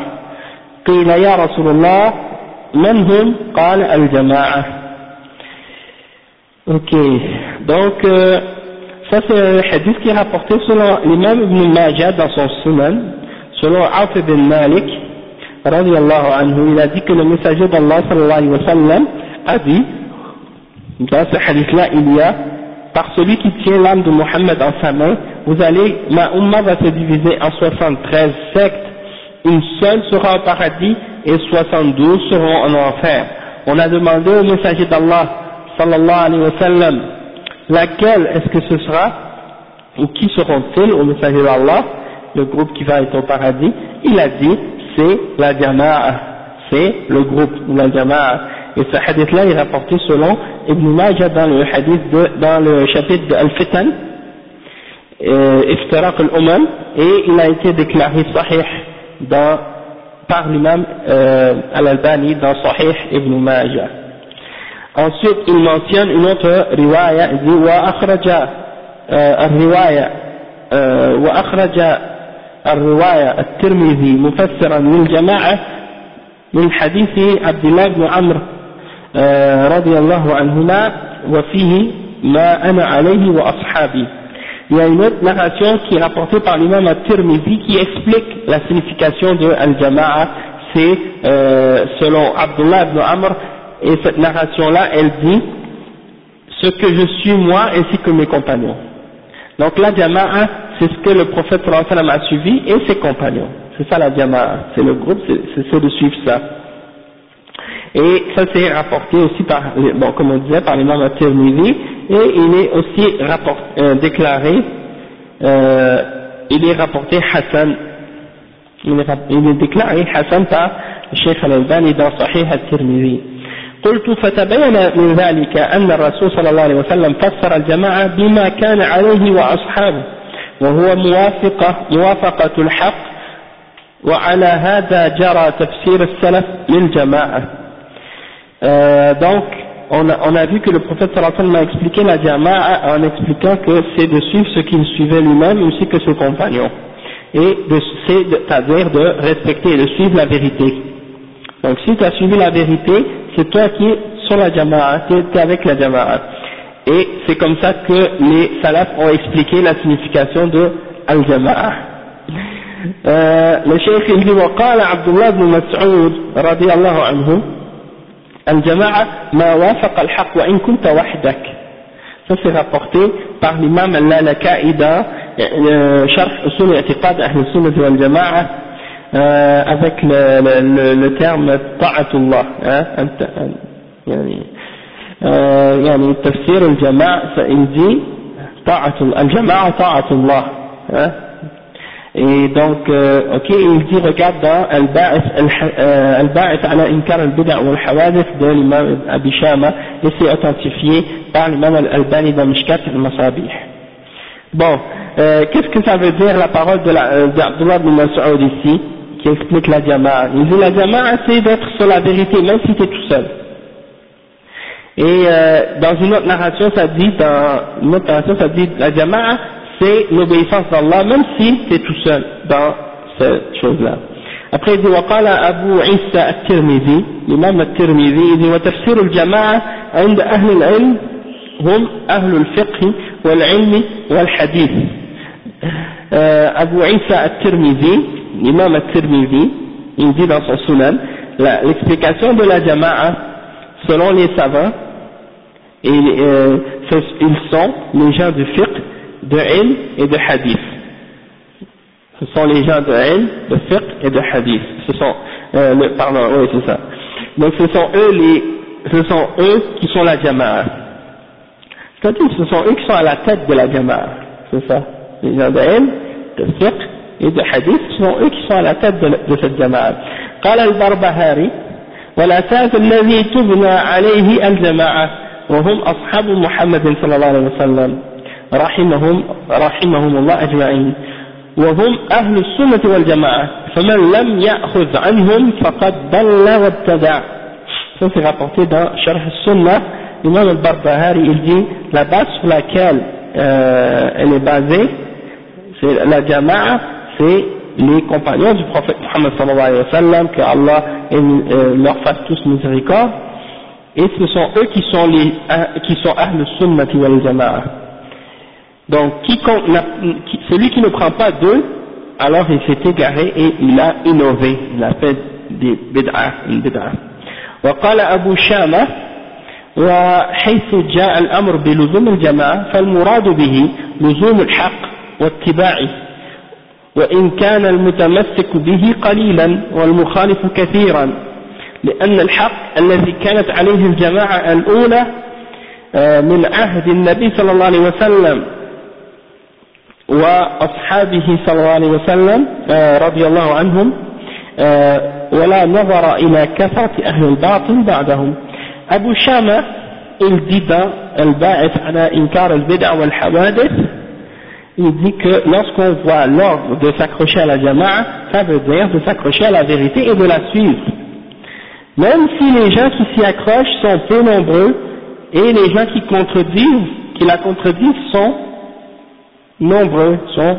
قيل يا رسول الله من هم؟ قال الجماعة. Ok, donc euh, ça c'est un hadith qui est rapporté selon l'imam Ibn Majah dans son Sunan, selon Auf ibn Malik, radiallahu anhu, il a dit que le messager d'Allah sallallahu alayhi wa sallam a dit, dans ce hadith-là il y a, par celui qui tient l'âme de Mohammed en sa main, vous allez, ma umma va se diviser en 73 sectes, une seule sera au paradis et 72 seront en enfer. On a demandé au messager d'Allah sallallahu alayhi wa sallam, laquelle est-ce que ce sera, ou qui seront-ils au messager d'Allah, le groupe qui va être au paradis, il a dit, c'est la jama'a, c'est le groupe, la jama'a. Et ce hadith-là est rapporté selon Ibn Majah dans le hadith de, dans le chapitre de Al-Fitan, euh, al-Umam, et il a été déclaré sahih dans, par l'imam euh, Al-Albani dans Sahih Ibn Majah. Ensuite, il mentionne une autre riwaya, il dit وأخرج الرواية وأخرج الرواية الترمذي مفسرا للجماعة من حديث عبد الله بن عمرو رضي الله عنهما وفيه ما أنا عليه وأصحابي il y a une autre narration qui est rapportée par l'imam al-Tirmidhi qui explique la signification de al-Jama'a, c'est euh, selon Abdullah ibn Amr, et cette narration-là, elle dit ce que je suis moi ainsi que mes compagnons. Donc la Jama'a, c'est ce que le prophète sallallahu a suivi et ses compagnons. C'est ça la Jama'a, c'est le groupe, c'est de suivre ça. Et ça c'est rapporté aussi par, bon, comme on disait, par l'imam al-Tirmidhi, et il est aussi euh, déclaré, euh, il est rapporté Hassan, il est, déclaré Hassan par le Cheikh al-Albani dans Sahih al-Tirmidhi. قلت فتبين من ذلك أن الرسول صلى الله عليه وسلم فسر الجماعة بما كان عليه وأصحابه وهو موافقة موافقة الحق وعلى هذا جرى تفسير السلف للجماعة euh, donc on a, on a vu que le prophète sallallahu alayhi wa sallam a expliqué la jama'a en expliquant que c'est de suivre ce qu'il suivait lui-même ainsi que ses compagnons. Et c'est-à-dire de respecter et de suivre la vérité. Donc si tu as suivi la vérité, c'est toi qui es sur la jama'a, tu es avec la jama'a. Et c'est comme ça que les salafs ont expliqué la signification de al-jama'a. Euh, le cheikh il dit وقال عبد الله بن مسعود رضي الله عنه الجماعة ما وافق الحق وإن كنت وحدك ça c'est rapporté par l'imam al-Lalaka'i dans Sharh Usul I'tiqad Ahl Sunnah wal Jama'a avec le, le, le terme Ta'atullah hein, يعني يعني تفسير الجماعة il dit طاعة الجماعة طاعة الله hein, Et donc, euh, ok, il dit, regarde dans Al-Ba'ith ala Inkar al-Bid'a ou al-Hawadith de l'imam Abi Shama, et c'est authentifié par l'imam Al-Albani dans Mishkat al-Masabih. Bon, euh, qu'est-ce que ça veut dire la parole d'Abdullah ibn Mas'ud ici, qui explique la Jama'a Il dit la Jama'a c'est d'être sur la vérité, même si tu es tout seul. Et euh, dans une autre narration, ça dit, dans une autre narration, ça dit, la Jama'a c'est l'obéissance d'Allah, même si tu es tout seul dans cette chose-là. Après, il dit, وقال أبو عيسى الترمذي الإمام الترمذي il dit, وتفسير الجماعة عند أهل العلم هم أهل الفقه والعلم والحديث. أبو عيسى الترمذي l'imam al-Tirmidhi, il dit dans son sunan, l'explication de la jama'a, selon les savants, euh, ils sont les gens du fiqh, de ilm et de hadith. Ce sont les gens de ilm, de fiqh et de hadith. Ce sont, euh, pardon, oui c'est ça. Donc ce sont eux les, ce sont eux qui sont la jama'a. C'est-à-dire ce sont eux qui sont à la tête de la jama'a, c'est ça. Les gens de ilm, de fiqh et de hadith sont eux qui sont à la tête de, de cette jama'at. قال البربهاري والأساس الذي تبنى عليه الجماعة وهم أصحاب محمد صلى الله عليه وسلم رحمهم رحمهم الله أجمعين وهم أهل السنة والجماعة فمن لم يأخذ عنهم فقد ضل وابتدع سوف rapporté dans شرح السنة الإمام البربهاري il dit la base sur laquelle euh, elle est basée c'est les compagnons du prophète Muhammad sallallahu alayhi wa sallam, que Allah euh, leur fasse tous miséricorde, et ce sont eux qui sont les, qui sont Ahl Sunnati wal Jama'a. Donc, quiconque, celui qui ne prend pas d'eux, alors il s'est égaré et il a innové, il a fait des bid'ah, une bid'ah. وقال أبو شامة وحيث جاء الأمر بلزوم الجماعة فالمراد به لزوم الحق واتباعه وإن كان المتمسك به قليلا والمخالف كثيرا. لأن الحق الذي كانت عليه الجماعة الأولى آه، من عهد النبي صلى الله عليه وسلم وأصحابه صلى الله عليه وسلم آه، رضي الله عنهم آه، ولا نظر إلى كثرة أهل الباطل بعدهم. أبو شامة il Al-Ba'ith ala Inkar al-Bid'a wal-Hawadith il dit que lorsqu'on voit l'ordre de s'accrocher à la jama'a, ça veut dire de s'accrocher à la vérité et de la suivre. Même si les gens qui s'y accrochent sont peu nombreux et les gens qui contredisent, qui la contredisent sont nombreux, sont,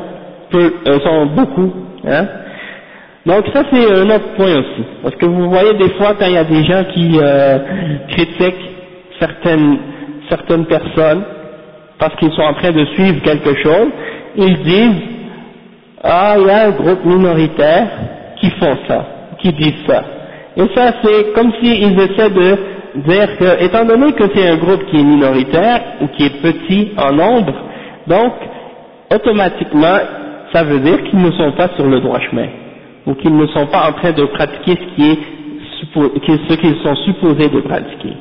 peu, euh, sont beaucoup. Hein. Donc ça c'est un autre point aussi, parce que vous voyez des fois quand il y a des gens qui euh, critiquent certaines, certaines personnes parce qu'ils sont en train de suivre quelque chose, ils disent ah il y a un groupe minoritaire qui font ça, qui disent ça. Et ça c'est comme s'ils essaient de dire que étant donné que c'est un groupe qui est minoritaire ou qui est petit en nombre, donc automatiquement ça veut dire qu'ils ne sont pas sur le droit chemin ou qu'ils ne sont pas en train de pratiquer ce qui est ce qu'ils sont supposés de pratiquer.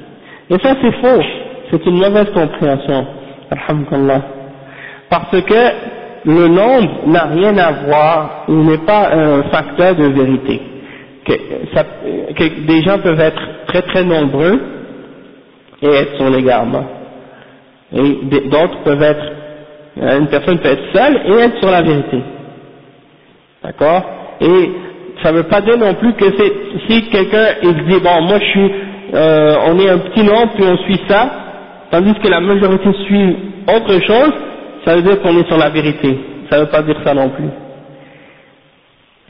Et ça c'est faux, c'est une mauvaise compréhension. Parce que le nombre n'a rien à voir, il n'est pas un facteur de vérité. Que, des gens peuvent être très très nombreux et être sur l'égarement. Et d'autres peuvent être, une personne peut être seule et être sur la vérité. D'accord? Et ça ne veut pas dire non plus que si quelqu'un il dit bon moi je suis, euh, on est un petit nombre puis on suit ça, tandis que la majorité suit autre chose, ça veut dire qu'on est sur la vérité. Ça ne veut pas dire ça non plus.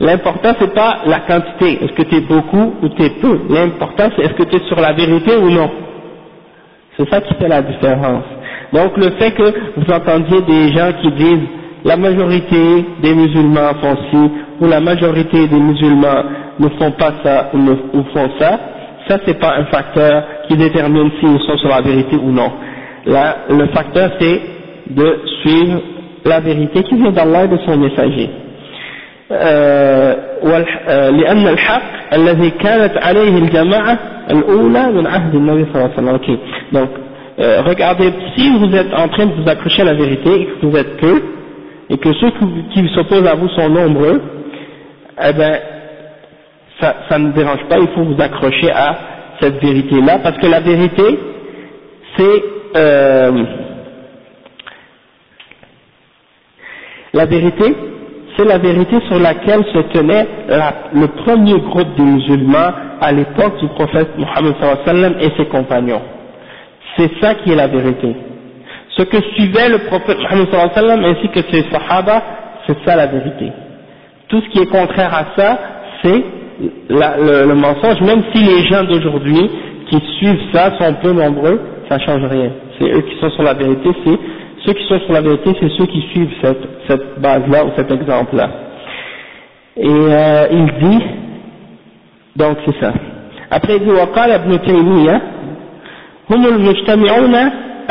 L'important c'est pas la quantité, est-ce que tu es beaucoup ou tu es peu? L'important c'est est-ce que tu es sur la vérité ou non? C'est ça qui fait la différence. Donc le fait que vous entendiez des gens qui disent la majorité des musulmans font ci ou la majorité des musulmans ne font pas ça ou, ne, ou font ça, ça c'est pas un facteur qui détermine s'ils sont sur la vérité ou non. Là, le facteur c'est de suivre la vérité qui vient d'Allah et de son messager. لأن الحق الذي كانت عليه الجماعة الأولى من عهد النبي صلى الله عليه وسلم. Okay. Donc, euh, regardez, si vous êtes en train de vous accrocher à la vérité et que vous êtes peu, et que ceux qui, qui s'opposent à vous sont nombreux, eh ben, ça, ne dérange pas, il faut vous accrocher à cette vérité-là, parce que la vérité, c'est euh, la vérité, c'est la vérité sur laquelle se tenait le premier groupe de musulmans à l'époque du prophète Mohammed et ses compagnons. C'est ça qui est la vérité. Ce que suivait le prophète Mohammed ainsi que ses sahaba, c'est ça la vérité. Tout ce qui est contraire à ça, c'est le, le, mensonge, même si les gens d'aujourd'hui qui suivent ça sont peu nombreux, ça ne change rien. C'est eux qui sont sur la vérité, c'est ceux qui sont sur la vérité, c'est ceux qui suivent cette, cette base-là ou cet exemple-là. Et euh, il dit, donc c'est ça. Après il dit, وقال ابن تيمية هم المجتمعون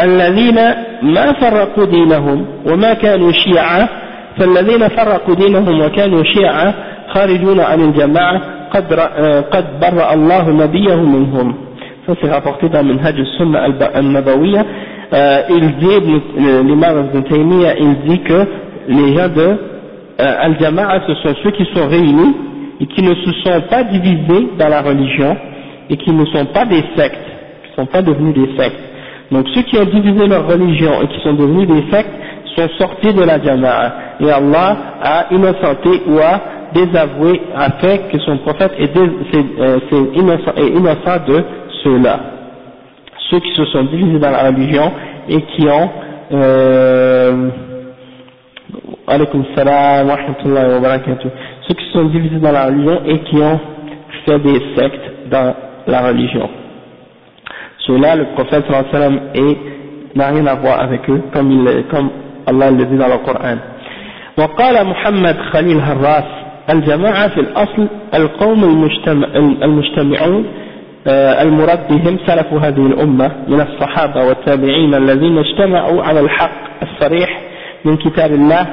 الذين ما فرقوا دينهم وما كانوا شيعة فالذين فرقوا دينهم وكانوا شيعة خارجون عن الجماعة قد, قد برأ الله نبيه منهم ça c'est rapporté dans Minhaj al-Sunnah al-Nabawiyya euh, il dit, l'imam Ibn Taymiyyah, il dit que les gens de euh, Al-Jama'a, ce sont ceux qui sont réunis et qui ne se sont pas divisés dans la religion et qui ne sont pas des sectes, qui ne sont pas devenus des sectes. Donc ceux qui ont divisé leur religion et qui sont devenus des sectes sont sortis de la Jama'a et Allah a innocenté ou a désavoué, a fait que son prophète est, euh, innocent, est innocent de ceux-là ceux qui se sont divisés dans la religion et qui ont euh, salam wa wa ceux qui sont divisés dans la religion et qui ont fait des sectes dans la religion. Ceux-là, le prophète sallam n'a rien à voir avec eux, comme, il, comme Allah le dit dans le Coran. وقال محمد خليل هراس الجماعة في الأصل القوم المجتمع المجتمعون المراد بهم سلف هذه الأمة من الصحابة والتابعين الذين اجتمعوا على الحق الصريح من كتاب الله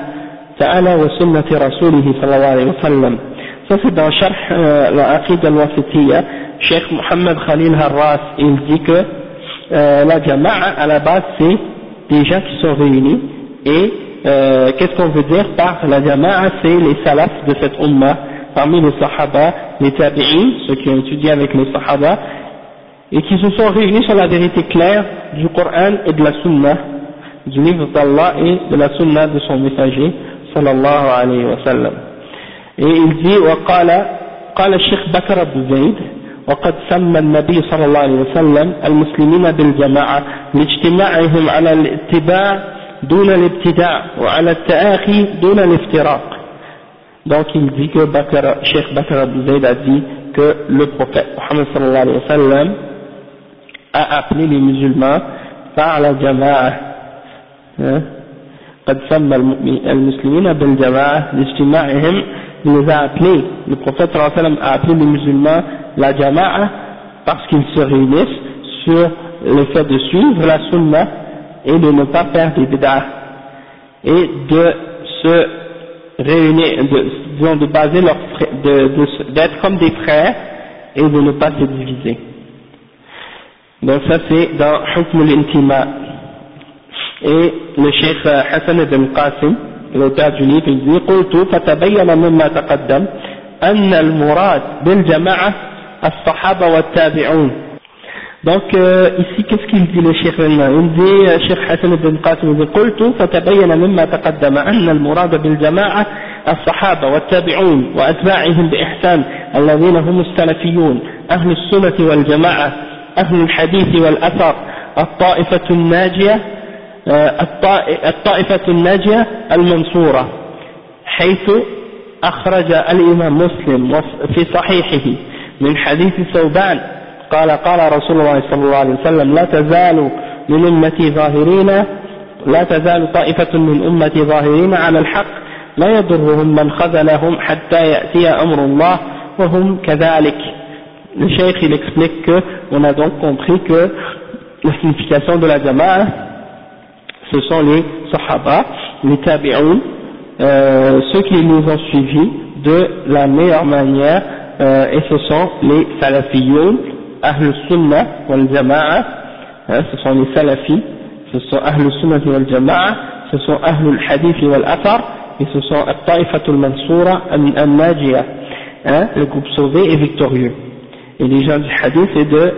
تعالى وسنة رسوله صلى الله عليه وسلم. Ça c'est dans Sharh euh, l'Aqid al-Wasitiyya, Cheikh Mohammed Khalil Harras, il dit que euh, la Jama'a à la base c'est des gens qui sont réunis et euh, qu'est-ce qu'on veut dire par la Jama'a c'est les salafs de cette Ummah, parmi les Sahaba, les Tabi'in, ceux qui ont étudié avec les Sahaba, et qui se sont réunis sur la vérité claire du Coran et de la Sunna, du livre d'Allah et de la Sunna de son messager, sallallahu alayhi wa sallam. Et il dit وقال قال الشيخ بكر بن زيد وقد سمى النبي صلى الله عليه وسلم المسلمين بالجماعة لاجتماعهم على الاتباع دون الابتداع وعلى التآخي دون الافتراق donc il dit que Bakr, Cheikh Bakr Abu Zayd a dit que le prophète Muhammad sallallahu alayhi wa sallam a appelé les musulmans par la jama'a hein? قد سمى المسلمين بالجماعة لاجتماعهم il les a appelés, le prophète sallam a appelé les musulmans la jama'a parce qu'ils se réunissent sur le fait de suivre la sunna et de ne pas faire des bid'ah et de se réunir, de, disons, de baser leur, d'être comme des frères et de ne pas se diviser. Donc ça c'est dans Hukm al-Intima. Et le cheikh Hassan ibn Qasim, l'auteur du livre, il dit قلت فتبين مما تقدم أن المراد بالجماعة الصحابة والتابعون Donc euh, ici, qu'est-ce qu'il dit le Cheikh là Il dit, euh, Cheikh Hassan ibn Qasim, il dit قلت فتبين مما تقدم أن المراد بالجماعة الصحابة والتابعون وأتباعهم بإحسان الذين هم السلفيون أهل السنة والجماعة أهل الحديث والأثر الطائفة الناجية الطائفة الناجية المنصورة حيث أخرج الإمام مسلم في صحيحه من حديث ثوبان قال قال رسول الله صلى الله عليه وسلم لا تزال من أمتي ظاهرين لا تزال طائفة من أمتي ظاهرين على الحق لا يضرهم من خذلهم حتى يأتي أمر الله وهم كذلك Le cheikh il explique que on a donc compris que la signification de la jama'a ce sont les Sahaba, les Tabi'un, euh, ceux qui nous ont suivis de la meilleure manière, euh, et ce sont les Salafiyoun, Ahl Sunnah wal Jama'a, hein, ce sont les Salafis, ce sont Ahl Sunnah wal Jama'a, ce sont Ahl Hadith wal Athar, et ce sont Al-Ta'ifatul Mansoura Al-Najiyah, hein, le groupe sauvé et victorieux. Et les gens du Hadith et de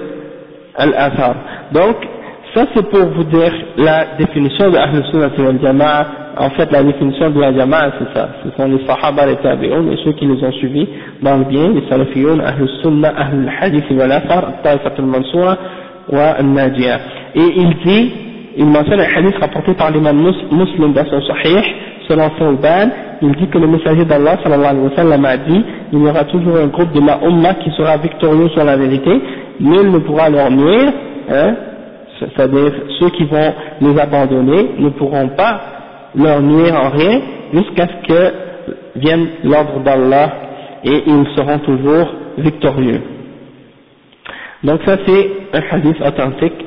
Al-Athar. Donc, ça c'est pour vous dire la définition de Ahl Sunnah wal Jama'a. En fait, la définition de la Jama'a c'est ça. Ce sont les Sahaba, les Tabi'un et ceux qui les ont suivis dans le bien, les Salafiyoun, Ahl Sunnah, Ahl Hadith wal Athar, Taifat al-Mansura wa al-Najiyah. Et il dit, il mentionne un hadith rapporté par l'imam muslim dans son sahih, selon Thawban, il dit que le messager d'Allah sallallahu alayhi wa sallam a dit, il y aura toujours un groupe de la Ummah qui sera victorieux sur la vérité, nul ne pourra leur nuire, hein, c'est-à-dire ceux qui vont les abandonner ne pourront pas leur nuire en rien jusqu'à ce que vienne l'ordre d'Allah et ils seront toujours victorieux. Donc ça c'est un hadith authentique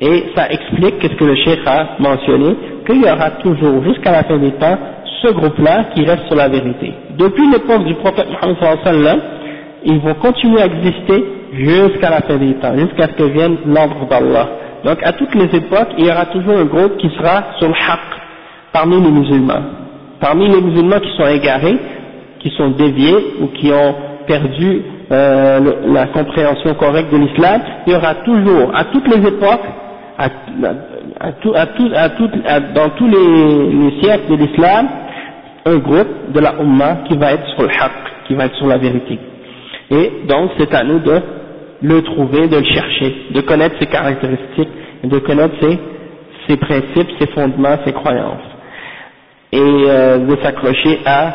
et ça explique ce que le cheikh a mentionné, qu'il y aura toujours jusqu'à la fin des temps ce groupe-là qui reste sur la vérité. Depuis l'époque du prophète Mohammed ils vont continuer à exister jusqu'à la fin des temps, jusqu'à ce que vienne l'ordre d'Allah. Donc à toutes les époques, il y aura toujours un groupe qui sera sur le haqq parmi les musulmans. Parmi les musulmans qui sont égarés, qui sont déviés ou qui ont perdu euh, la compréhension correcte de l'islam, il y aura toujours, à toutes les époques, à, à, tout, à, tout, à, dans tous les, les siècles de l'islam, un groupe de la Ummah qui va être sur le haqq, qui va être sur la vérité. Et donc c'est à nous de le trouver, de le chercher, de connaître ses caractéristiques, de connaître ses, ses principes, ses fondements, ses croyances, et euh, de s'accrocher à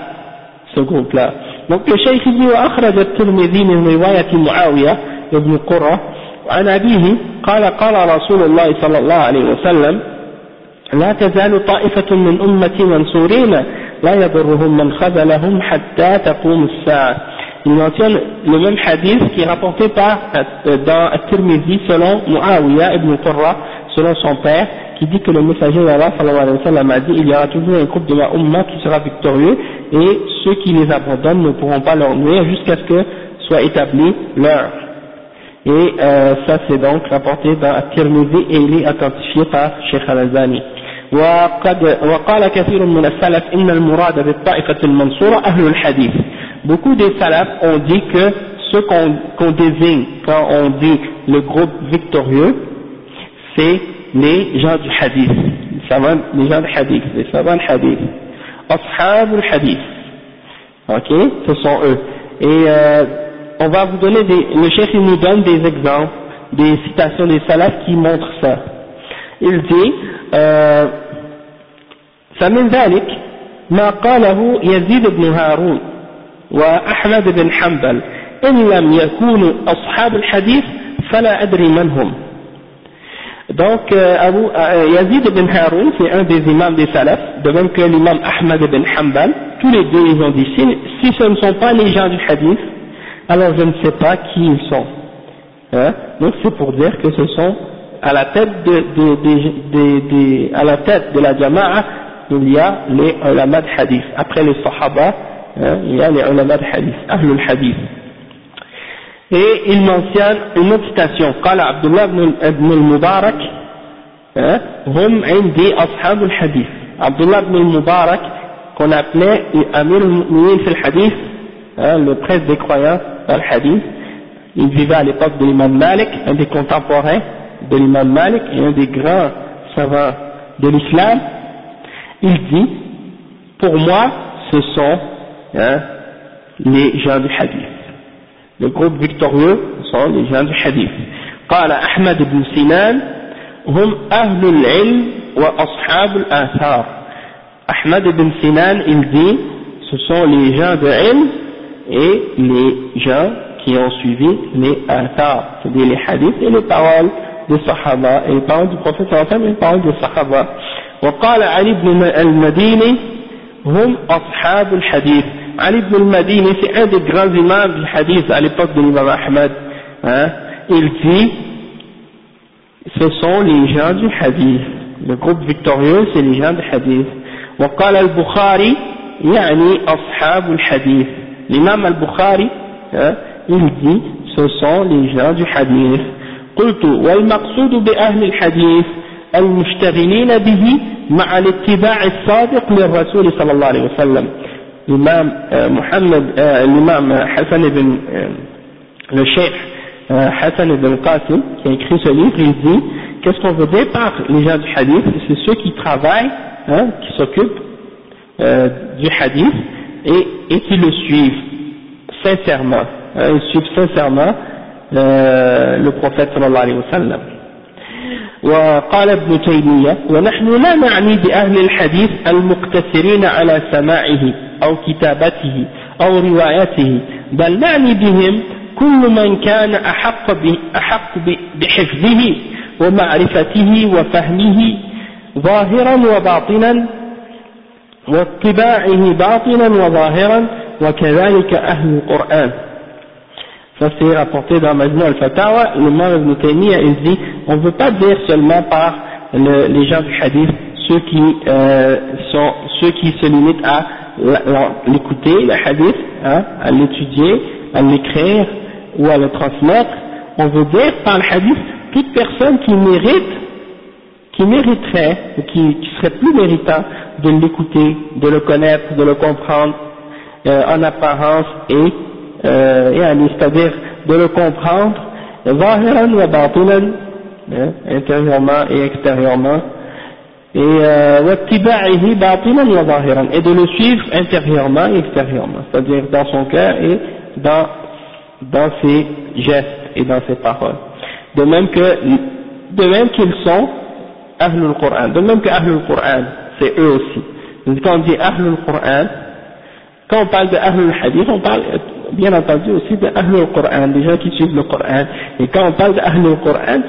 ce groupe-là. Donc le Cheikh dit وأخرج الترمذي من رواية معاوية ابن قرة عن أبيه قال قال رسول الله صلى الله عليه وسلم لا تزال طائفة من أمتي منصورين لا يضرهم من خذلهم حتى تقوم الساعة il mentionne le même hadith qui est rapporté par, euh, dans At-Tirmidhi selon Muawiyah ibn Qurra, selon son père, qui dit que le messager d'Allah sallallahu alayhi wa sallam a dit il y aura toujours un groupe de ma umma qui sera victorieux et ceux qui les abandonnent ne pourront pas leur nuire jusqu'à ce que soit établi leur. Et euh, ça c'est donc rapporté dans At-Tirmidhi et il est authentifié par Sheikh Al-Azani. وقد وقال كثير من السلف إن المراد بالطائفة المنصورة أهل الحديث beaucoup des salafs ont dit que ce qu'on qu désigne quand on dit le groupe victorieux, c'est les gens du hadith, les, savants, les gens du hadith, les savants hadith, ashab hadith, ok, ce sont eux. Et euh, on va vous donner des, le chef il nous donne des exemples, des citations des salafs qui montrent ça. Il dit, euh, فمن ذلك ما قاله يزيد بن هارون وأحمد بن حنبل إن لم يكونوا أصحاب الحديث فلا أدري من هم Donc, euh, Abu, euh, Yazid ibn Haroun, c'est un des imams des salafs, de même que l'imam Ahmad ibn Hanbal, tous les deux ils ont dit, si, si ce ne sont pas les gens du hadith, alors je ne sais pas qui ils sont. Hein? Donc c'est pour dire que ce sont à la tête de, à la tête de la il y a les ulama hadith. Après les sahaba, hein, il y a les ulama hadith, ahlul hadith Et il mentionne une autre citation, قال عبد الله بن المبارك هم عندي أصحاب الحديث عبد الله بن المبارك qu'on appelait Amir al-Mu'minin fil hadith hein, le prince des croyants dans le hadith il vivait à l'époque de l'imam Malik un des contemporains de l'imam Malik et un des grands savants de l'islam il dit pour moi ce sont hein, les gens du hadith Le groupe victorieux sont les gens du hadith قال أحمد بن سنان هم أهل العلم وأصحاب الآثار Ahmad ibn Sinan il dit ce sont les gens de ilm et les gens qui ont suivi les athar, c'est-à-dire les hadiths et les paroles des sahaba et les paroles du prophète et les paroles des sahaba وقال علي بن المديني هم أصحاب الحديث Ali ibn al-Madini, c'est un des grands imams du hadith à l'époque de l'imam Ahmad. Hein, il dit, ce sont les gens du hadith. Le groupe victorieux, c'est les gens du hadith. وقال البخاري يعني أصحاب الحديث. Al-Bukhari, hein, il dit, ce sont les gens du hadith. قلت والمقصود بأهل الحديث المشتغلين به مع الاتباع الصادق للرسول صلى الله عليه وسلم l'imam euh, Muhammad, euh, l'imam Hassan ibn, euh, le cheikh Hassan ibn Qasim, qui a écrit ce livre, il dit, qu'est-ce qu'on veut dire par les gens du hadith? C'est ceux qui travaillent, hein, qui s'occupent du hadith et, et qui le suivent sincèrement, hein, ils suivent sincèrement le prophète sallallahu alayhi wa sallam. وقال ابن تيمية ونحن لا نعني بأهل الحديث المقتصرين على سماعه أو كتابته أو روايته بل نعني بهم كل من كان أحق, أحق بحفظه ومعرفته وفهمه ظاهرا وباطنا واتباعه باطنا وظاهرا وكذلك أهل القرآن. Ça c'est rapporté dans Majmou al-Fatawa, le Ibn Taymiyyah il dit, on ne veut pas dire seulement par le, les gens du hadith, ceux qui, euh, sont, ceux qui se limitent à l'écouter, le hadith, hein, à l'étudier, à l'écrire ou à le transmettre, on veut dire par le hadith toute personne qui mérite, qui mériterait, ou qui, qui serait plus méritant de l'écouter, de le connaître, de le comprendre euh, en apparence et euh, c'est-à-dire de le comprendre hein, intérieurement et extérieurement et euh, et de le suivre intérieurement et extérieurement c'est-à-dire dans son cœur et dans dans ses gestes et dans ses paroles. De même que de même qu'ils sont Ahlul Qur'an de même que Ahlul Qur'an c'est eux aussi. Quand on dit Ahlul Qur'an quand on parle de Ahlul Hadith on parle bien entendu aussi de Ahlul Qur'an, des gens qui suivent le Qur'an. Et quand on parle de Ahlul Qur'an,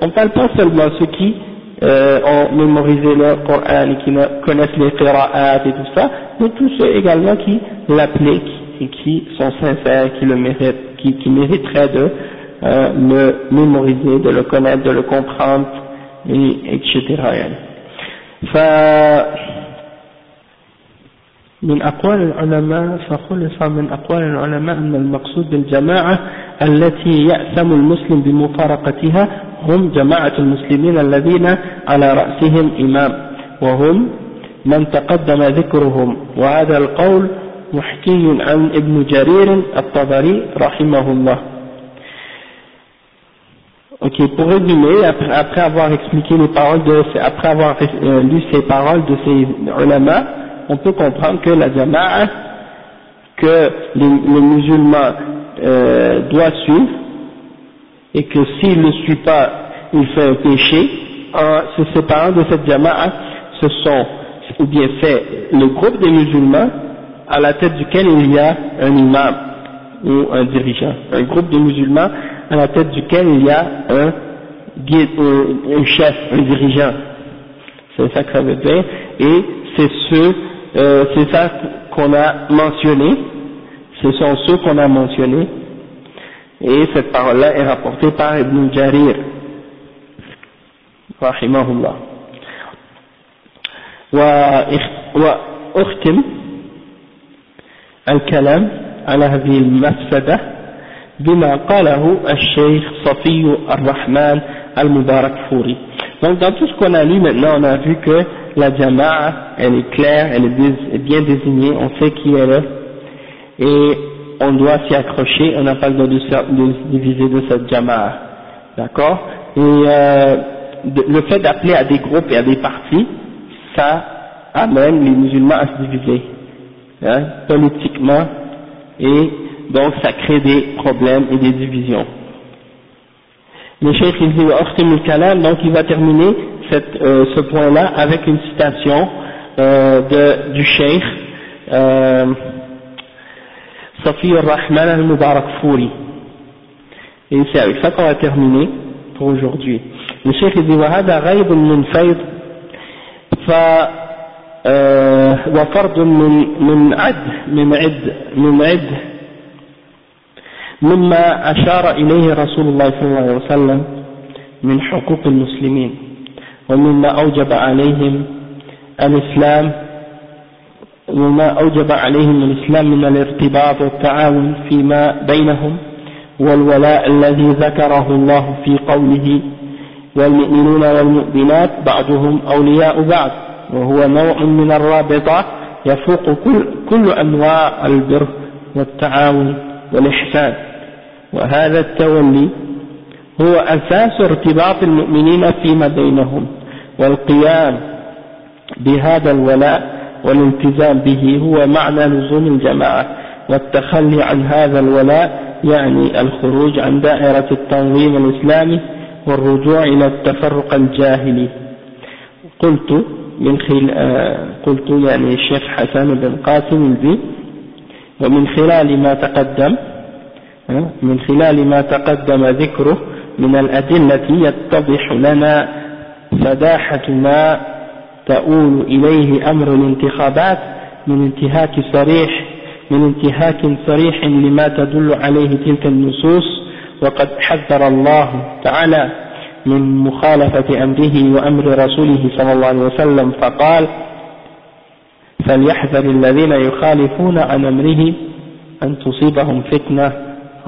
on parle pas seulement ceux qui euh, ont mémorisé le Coran et qui connaissent les qira'at et tout ça, mais tous ceux également qui l'appliquent et qui sont sincères, qui le méritent, qui, qui mériteraient de euh, le mémoriser, de le connaître, de le comprendre, et, etc. ف من أقوال العلماء فخلص من أقوال العلماء أن المقصود بالجماعة التي يأثم المسلم بمفارقتها هم جماعة المسلمين الذين على رأسهم إمام وهم من تقدم ذكرهم. وهذا القول محكي عن ابن جرير الطبري رحمه الله. Ok, pour résumer, après, après, avoir expliqué les paroles de, après avoir euh, lu ces paroles de ces ulama, on peut comprendre que la jama'a, que les, les musulmans euh, doivent suivre, et que s'il ne suit pas, il fait un péché, en se séparant de cette jama'a, ce sont, ou bien c'est le groupe des musulmans à la tête duquel il y a un imam ou un dirigeant, un groupe de musulmans à la tête duquel il y a un chef, un dirigeant. C'est ça que ça veut dire. Et c'est ceux, euh, c'est ça qu'on a mentionné. Ce sont ceux qu'on a mentionnés et cette parole-là est rapportée par Ibn Jarir, rahimahullah. وأختم الكلام على هذه المفسدة بما قاله الشيخ صفي الرحمن المبارك فوري Donc dans tout ce qu'on a lu maintenant, on a vu que la jama'a, elle est claire, elle est bien désignée, on sait qui elle est, et on doit s'y accrocher, on n'a pas le droit de se diviser de cette jama'a. D'accord? Et euh, le fait d'appeler à des groupes et à des partis, ça amène les musulmans à se diviser, hein, politiquement, et donc ça crée des problèmes et des divisions. Le cheikh il dit donc il va terminer cette, euh, ce point-là avec une citation euh, de, du cheikh euh, Safi al-Rahman al-Mubarak Fouri. Et c'est avec ça qu'on va terminer pour aujourd'hui. Le cheikh dit وهذا غيب من فيض ف وفرض من من عد من عد من عد مما أشار إليه رسول الله صلى الله عليه وسلم من حقوق المسلمين ومما أوجب عليهم الإسلام وما أوجب عليهم الإسلام من الارتباط والتعاون فيما بينهم والولاء الذي ذكره الله في قوله والمؤمنون والمؤمنات بعضهم أولياء بعض وهو نوع من الرابطة يفوق كل, كل أنواع البر والتعاون والإحسان. وهذا التولي هو أساس ارتباط المؤمنين فيما بينهم والقيام بهذا الولاء والالتزام به هو معنى لزوم الجماعة والتخلي عن هذا الولاء يعني الخروج عن دائرة التنظيم الإسلامي والرجوع إلى التفرق الجاهلي. قلت من خلال آه، قلت يعني الشيخ حسن بن قاسم البي ومن خلال ما تقدم آه، من خلال ما تقدم ذكره من الأدلة يتضح لنا فداحة ما تؤول إليه أمر الانتخابات من انتهاك صريح من انتهاك صريح لما تدل عليه تلك النصوص. وقد حذر الله تعالى من مخالفة أمره وأمر رسوله صلى الله عليه وسلم فقال فليحذر الذين يخالفون عن أمره أن تصيبهم فتنة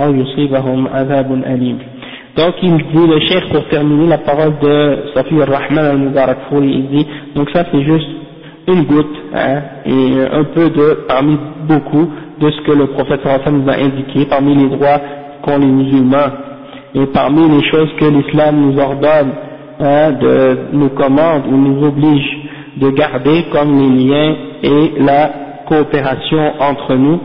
أو يصيبهم عذاب أليم. Donc il dit, le cheikh pour terminer la parole de Safi al-Rahman al-Mubarak il dit, donc ça c'est juste une goutte, hein, et un peu de, parmi beaucoup de ce que le prophète nous a indiqué, parmi les droits qu'ont les musulmans, et parmi les choses que l'islam nous ordonne, hein, de, nous commande ou nous oblige de garder comme les liens et la coopération entre nous,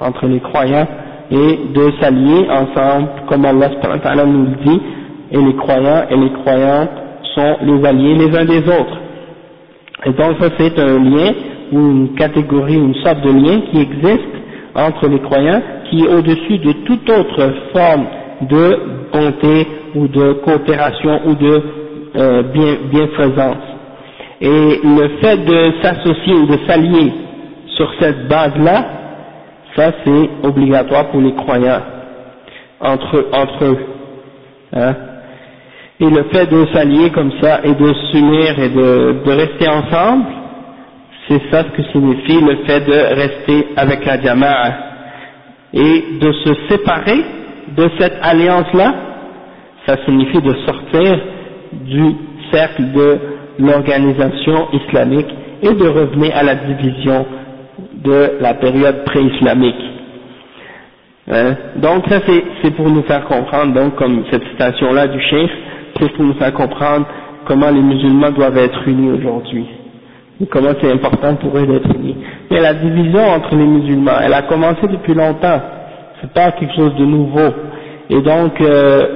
entre les croyants, et de s'allier ensemble, comme Allah nous le dit, et les croyants et les croyantes sont les alliés les uns des autres. Et donc ça c'est un lien ou une catégorie, une sorte de lien qui existe entre les croyants, qui est au-dessus de toute autre forme de bonté ou de coopération ou de euh, bien, bienfaisance. Et le fait de s'associer ou de s'allier sur cette base-là, ça c'est obligatoire pour les croyants, entre, entre eux. Hein. Et le fait de s'allier comme ça et de s'unir et de, rester ensemble, c'est ça ce que signifie le fait de rester avec la jama'a. Et de se séparer de cette alliance-là, ça signifie de sortir du cercle de l'organisation islamique et de revenir à la division de la période pré-islamique. Hein? Donc ça c'est pour nous faire comprendre, donc comme cette citation-là du chef, c'est pour nous faire comprendre comment les musulmans doivent être unis aujourd'hui, et comment c'est important pour eux d'être unis. Mais la division entre les musulmans, elle a commencé depuis longtemps, c'est pas quelque chose de nouveau, et donc euh,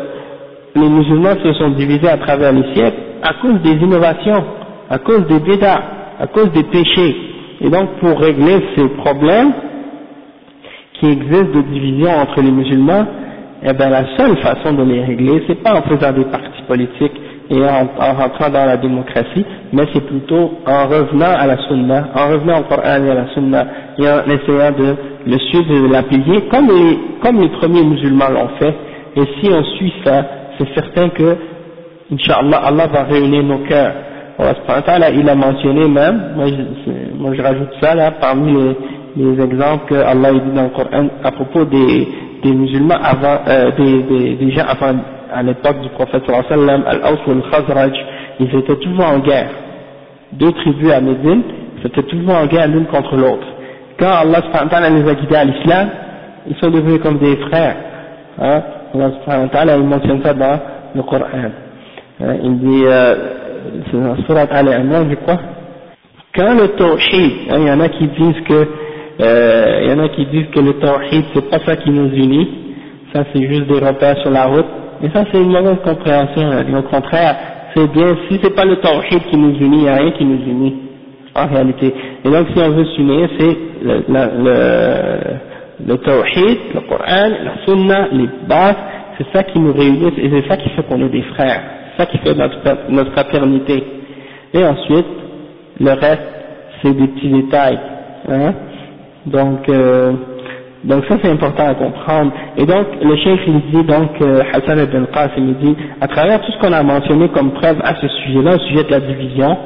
les musulmans se sont divisés à travers les siècles à cause des innovations, à cause des bédas, à cause des péchés. Et donc pour régler ces problèmes qui existent de division entre les musulmans, eh bien la seule façon de les régler, c'est pas en faisant des partis politiques et en, rentrant dans la démocratie, mais c'est plutôt en revenant à la sunna, en revenant au Coran et à la sunna, et en essayant de le suivre et de l'appliquer, comme les, comme les premiers musulmans l'ont fait, et si on suit ça, c'est certain que, Inch'Allah, Allah va réunir nos cœurs. Allah il a mentionné même, moi je, rajoute ça là, parmi les, les exemples que Allah dit dans le Coran à propos des, musulmans avant, euh, des, gens avant, à l'époque du prophète sallam, Al-Aws ou Al-Khazraj, ils étaient toujours en guerre. Deux tribus à Médine, ils étaient toujours en guerre l'une contre l'autre. Quand Allah les a guidés à l'islam, ils sont devenus comme des frères. Hein? Allah il mentionne ça dans le Coran. Hein? Il dit, euh, Surat Al-Imran, je crois, quand le tawhid, hein, il y en a qui disent que euh, y en a qui disent que le tawhid c'est pas ça qui nous unit, ça c'est juste des repères sur la route, et ça c'est une mauvaise compréhension, hein. au contraire, c'est bien, si c'est pas le tawhid qui nous unit, il a rien qui nous unit, en réalité. Et donc si on veut s'unir, c'est le, le, tawhid, le Coran, la sunna, les bases, c'est ça qui nous réunit, et c'est ça qui fait qu'on est des frères, ça qui fait notre, notre fraternité. Et ensuite, le reste, c'est des petits détails. Hein donc, euh, donc ça c'est important à comprendre. Et donc le chef il dit donc euh, Hassan ibn Qasim il dit à travers tout ce qu'on a mentionné comme preuve à ce sujet-là, au sujet de la division,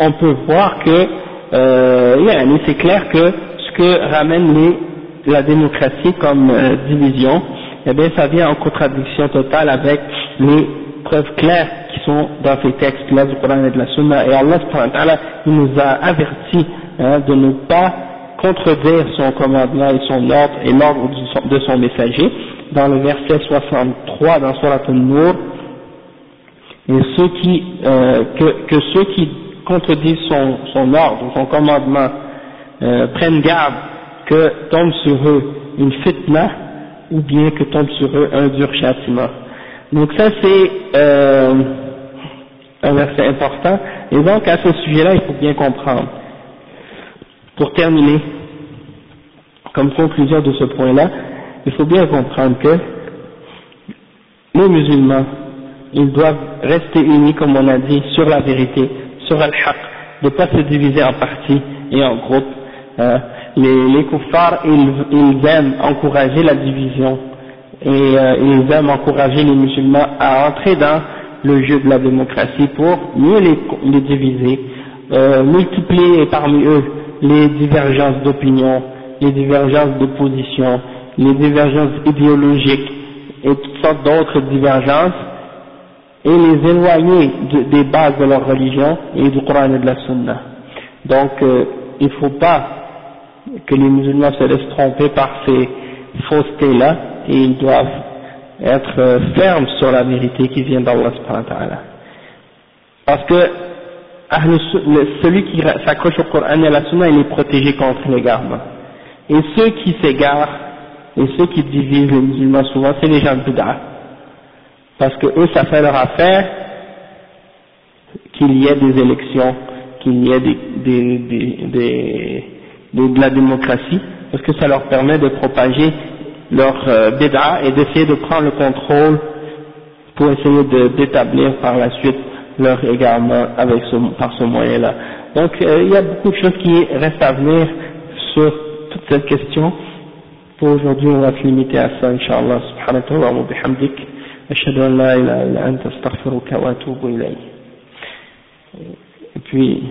on peut voir que euh, c'est clair que ce que ramène la démocratie comme euh, division, eh bien ça vient en contradiction totale avec les preuves claires qui sont dans ces textes-là du Coran et de la Sunna. Et Allah il nous a averti hein, de ne pas contredire son commandement et son ordre et l'ordre de son messager dans le verset 63 dans Surat qui, euh, que, que, ceux qui contredisent son, son ordre, son commandement, euh, prennent garde que tombe sur eux une fitna ou bien que tombe sur eux un dur châtiment. Donc ça c'est euh, un verset important et donc à ce sujet-là il faut bien comprendre pour terminer, comme conclusion de ce point-là, il faut bien comprendre que les musulmans, ils doivent rester unis, comme on a dit, sur la vérité, sur al-haq, de ne pas se diviser en parties et en groupes. Euh, les, les kuffars, ils, aiment encourager la division et euh, ils aiment encourager les musulmans à entrer dans le jeu de la démocratie pour mieux les, diviser, euh, multiplier parmi eux les divergences d'opinion, les divergences de position, les divergences idéologiques et toutes sortes d'autres divergences et les éloigner des bases de leur religion et du Coran et de la Sunna. Donc euh, il ne faut pas que les musulmans se laissent tromper par ces faussetés-là et ils doivent être fermes sur la vérité qui vient d'Allah Parce que celui qui s'accroche au Coran et à la Sunna, il est protégé contre l'égarement. Et ceux qui s'égarent, et ceux qui divisent les musulmans souvent, c'est les gens de Bouddha. Parce que eux, ça fait leur affaire qu'il y ait des élections, qu'il y ait de la démocratie, parce que ça leur permet de propager leur euh, bid'a et d'essayer de prendre le contrôle pour essayer d'établir par la suite leur égarement avec ce, par ce moyen-là. Donc euh, il y a beaucoup de choses qui restent à venir sur toute cette question. Pour aujourd'hui, on va se limiter à ça, Inch'Allah, subhanahu wa bihamdik. أشهد أن لا إله إلا أنت أستغفرك وأتوب إليك. Et puis,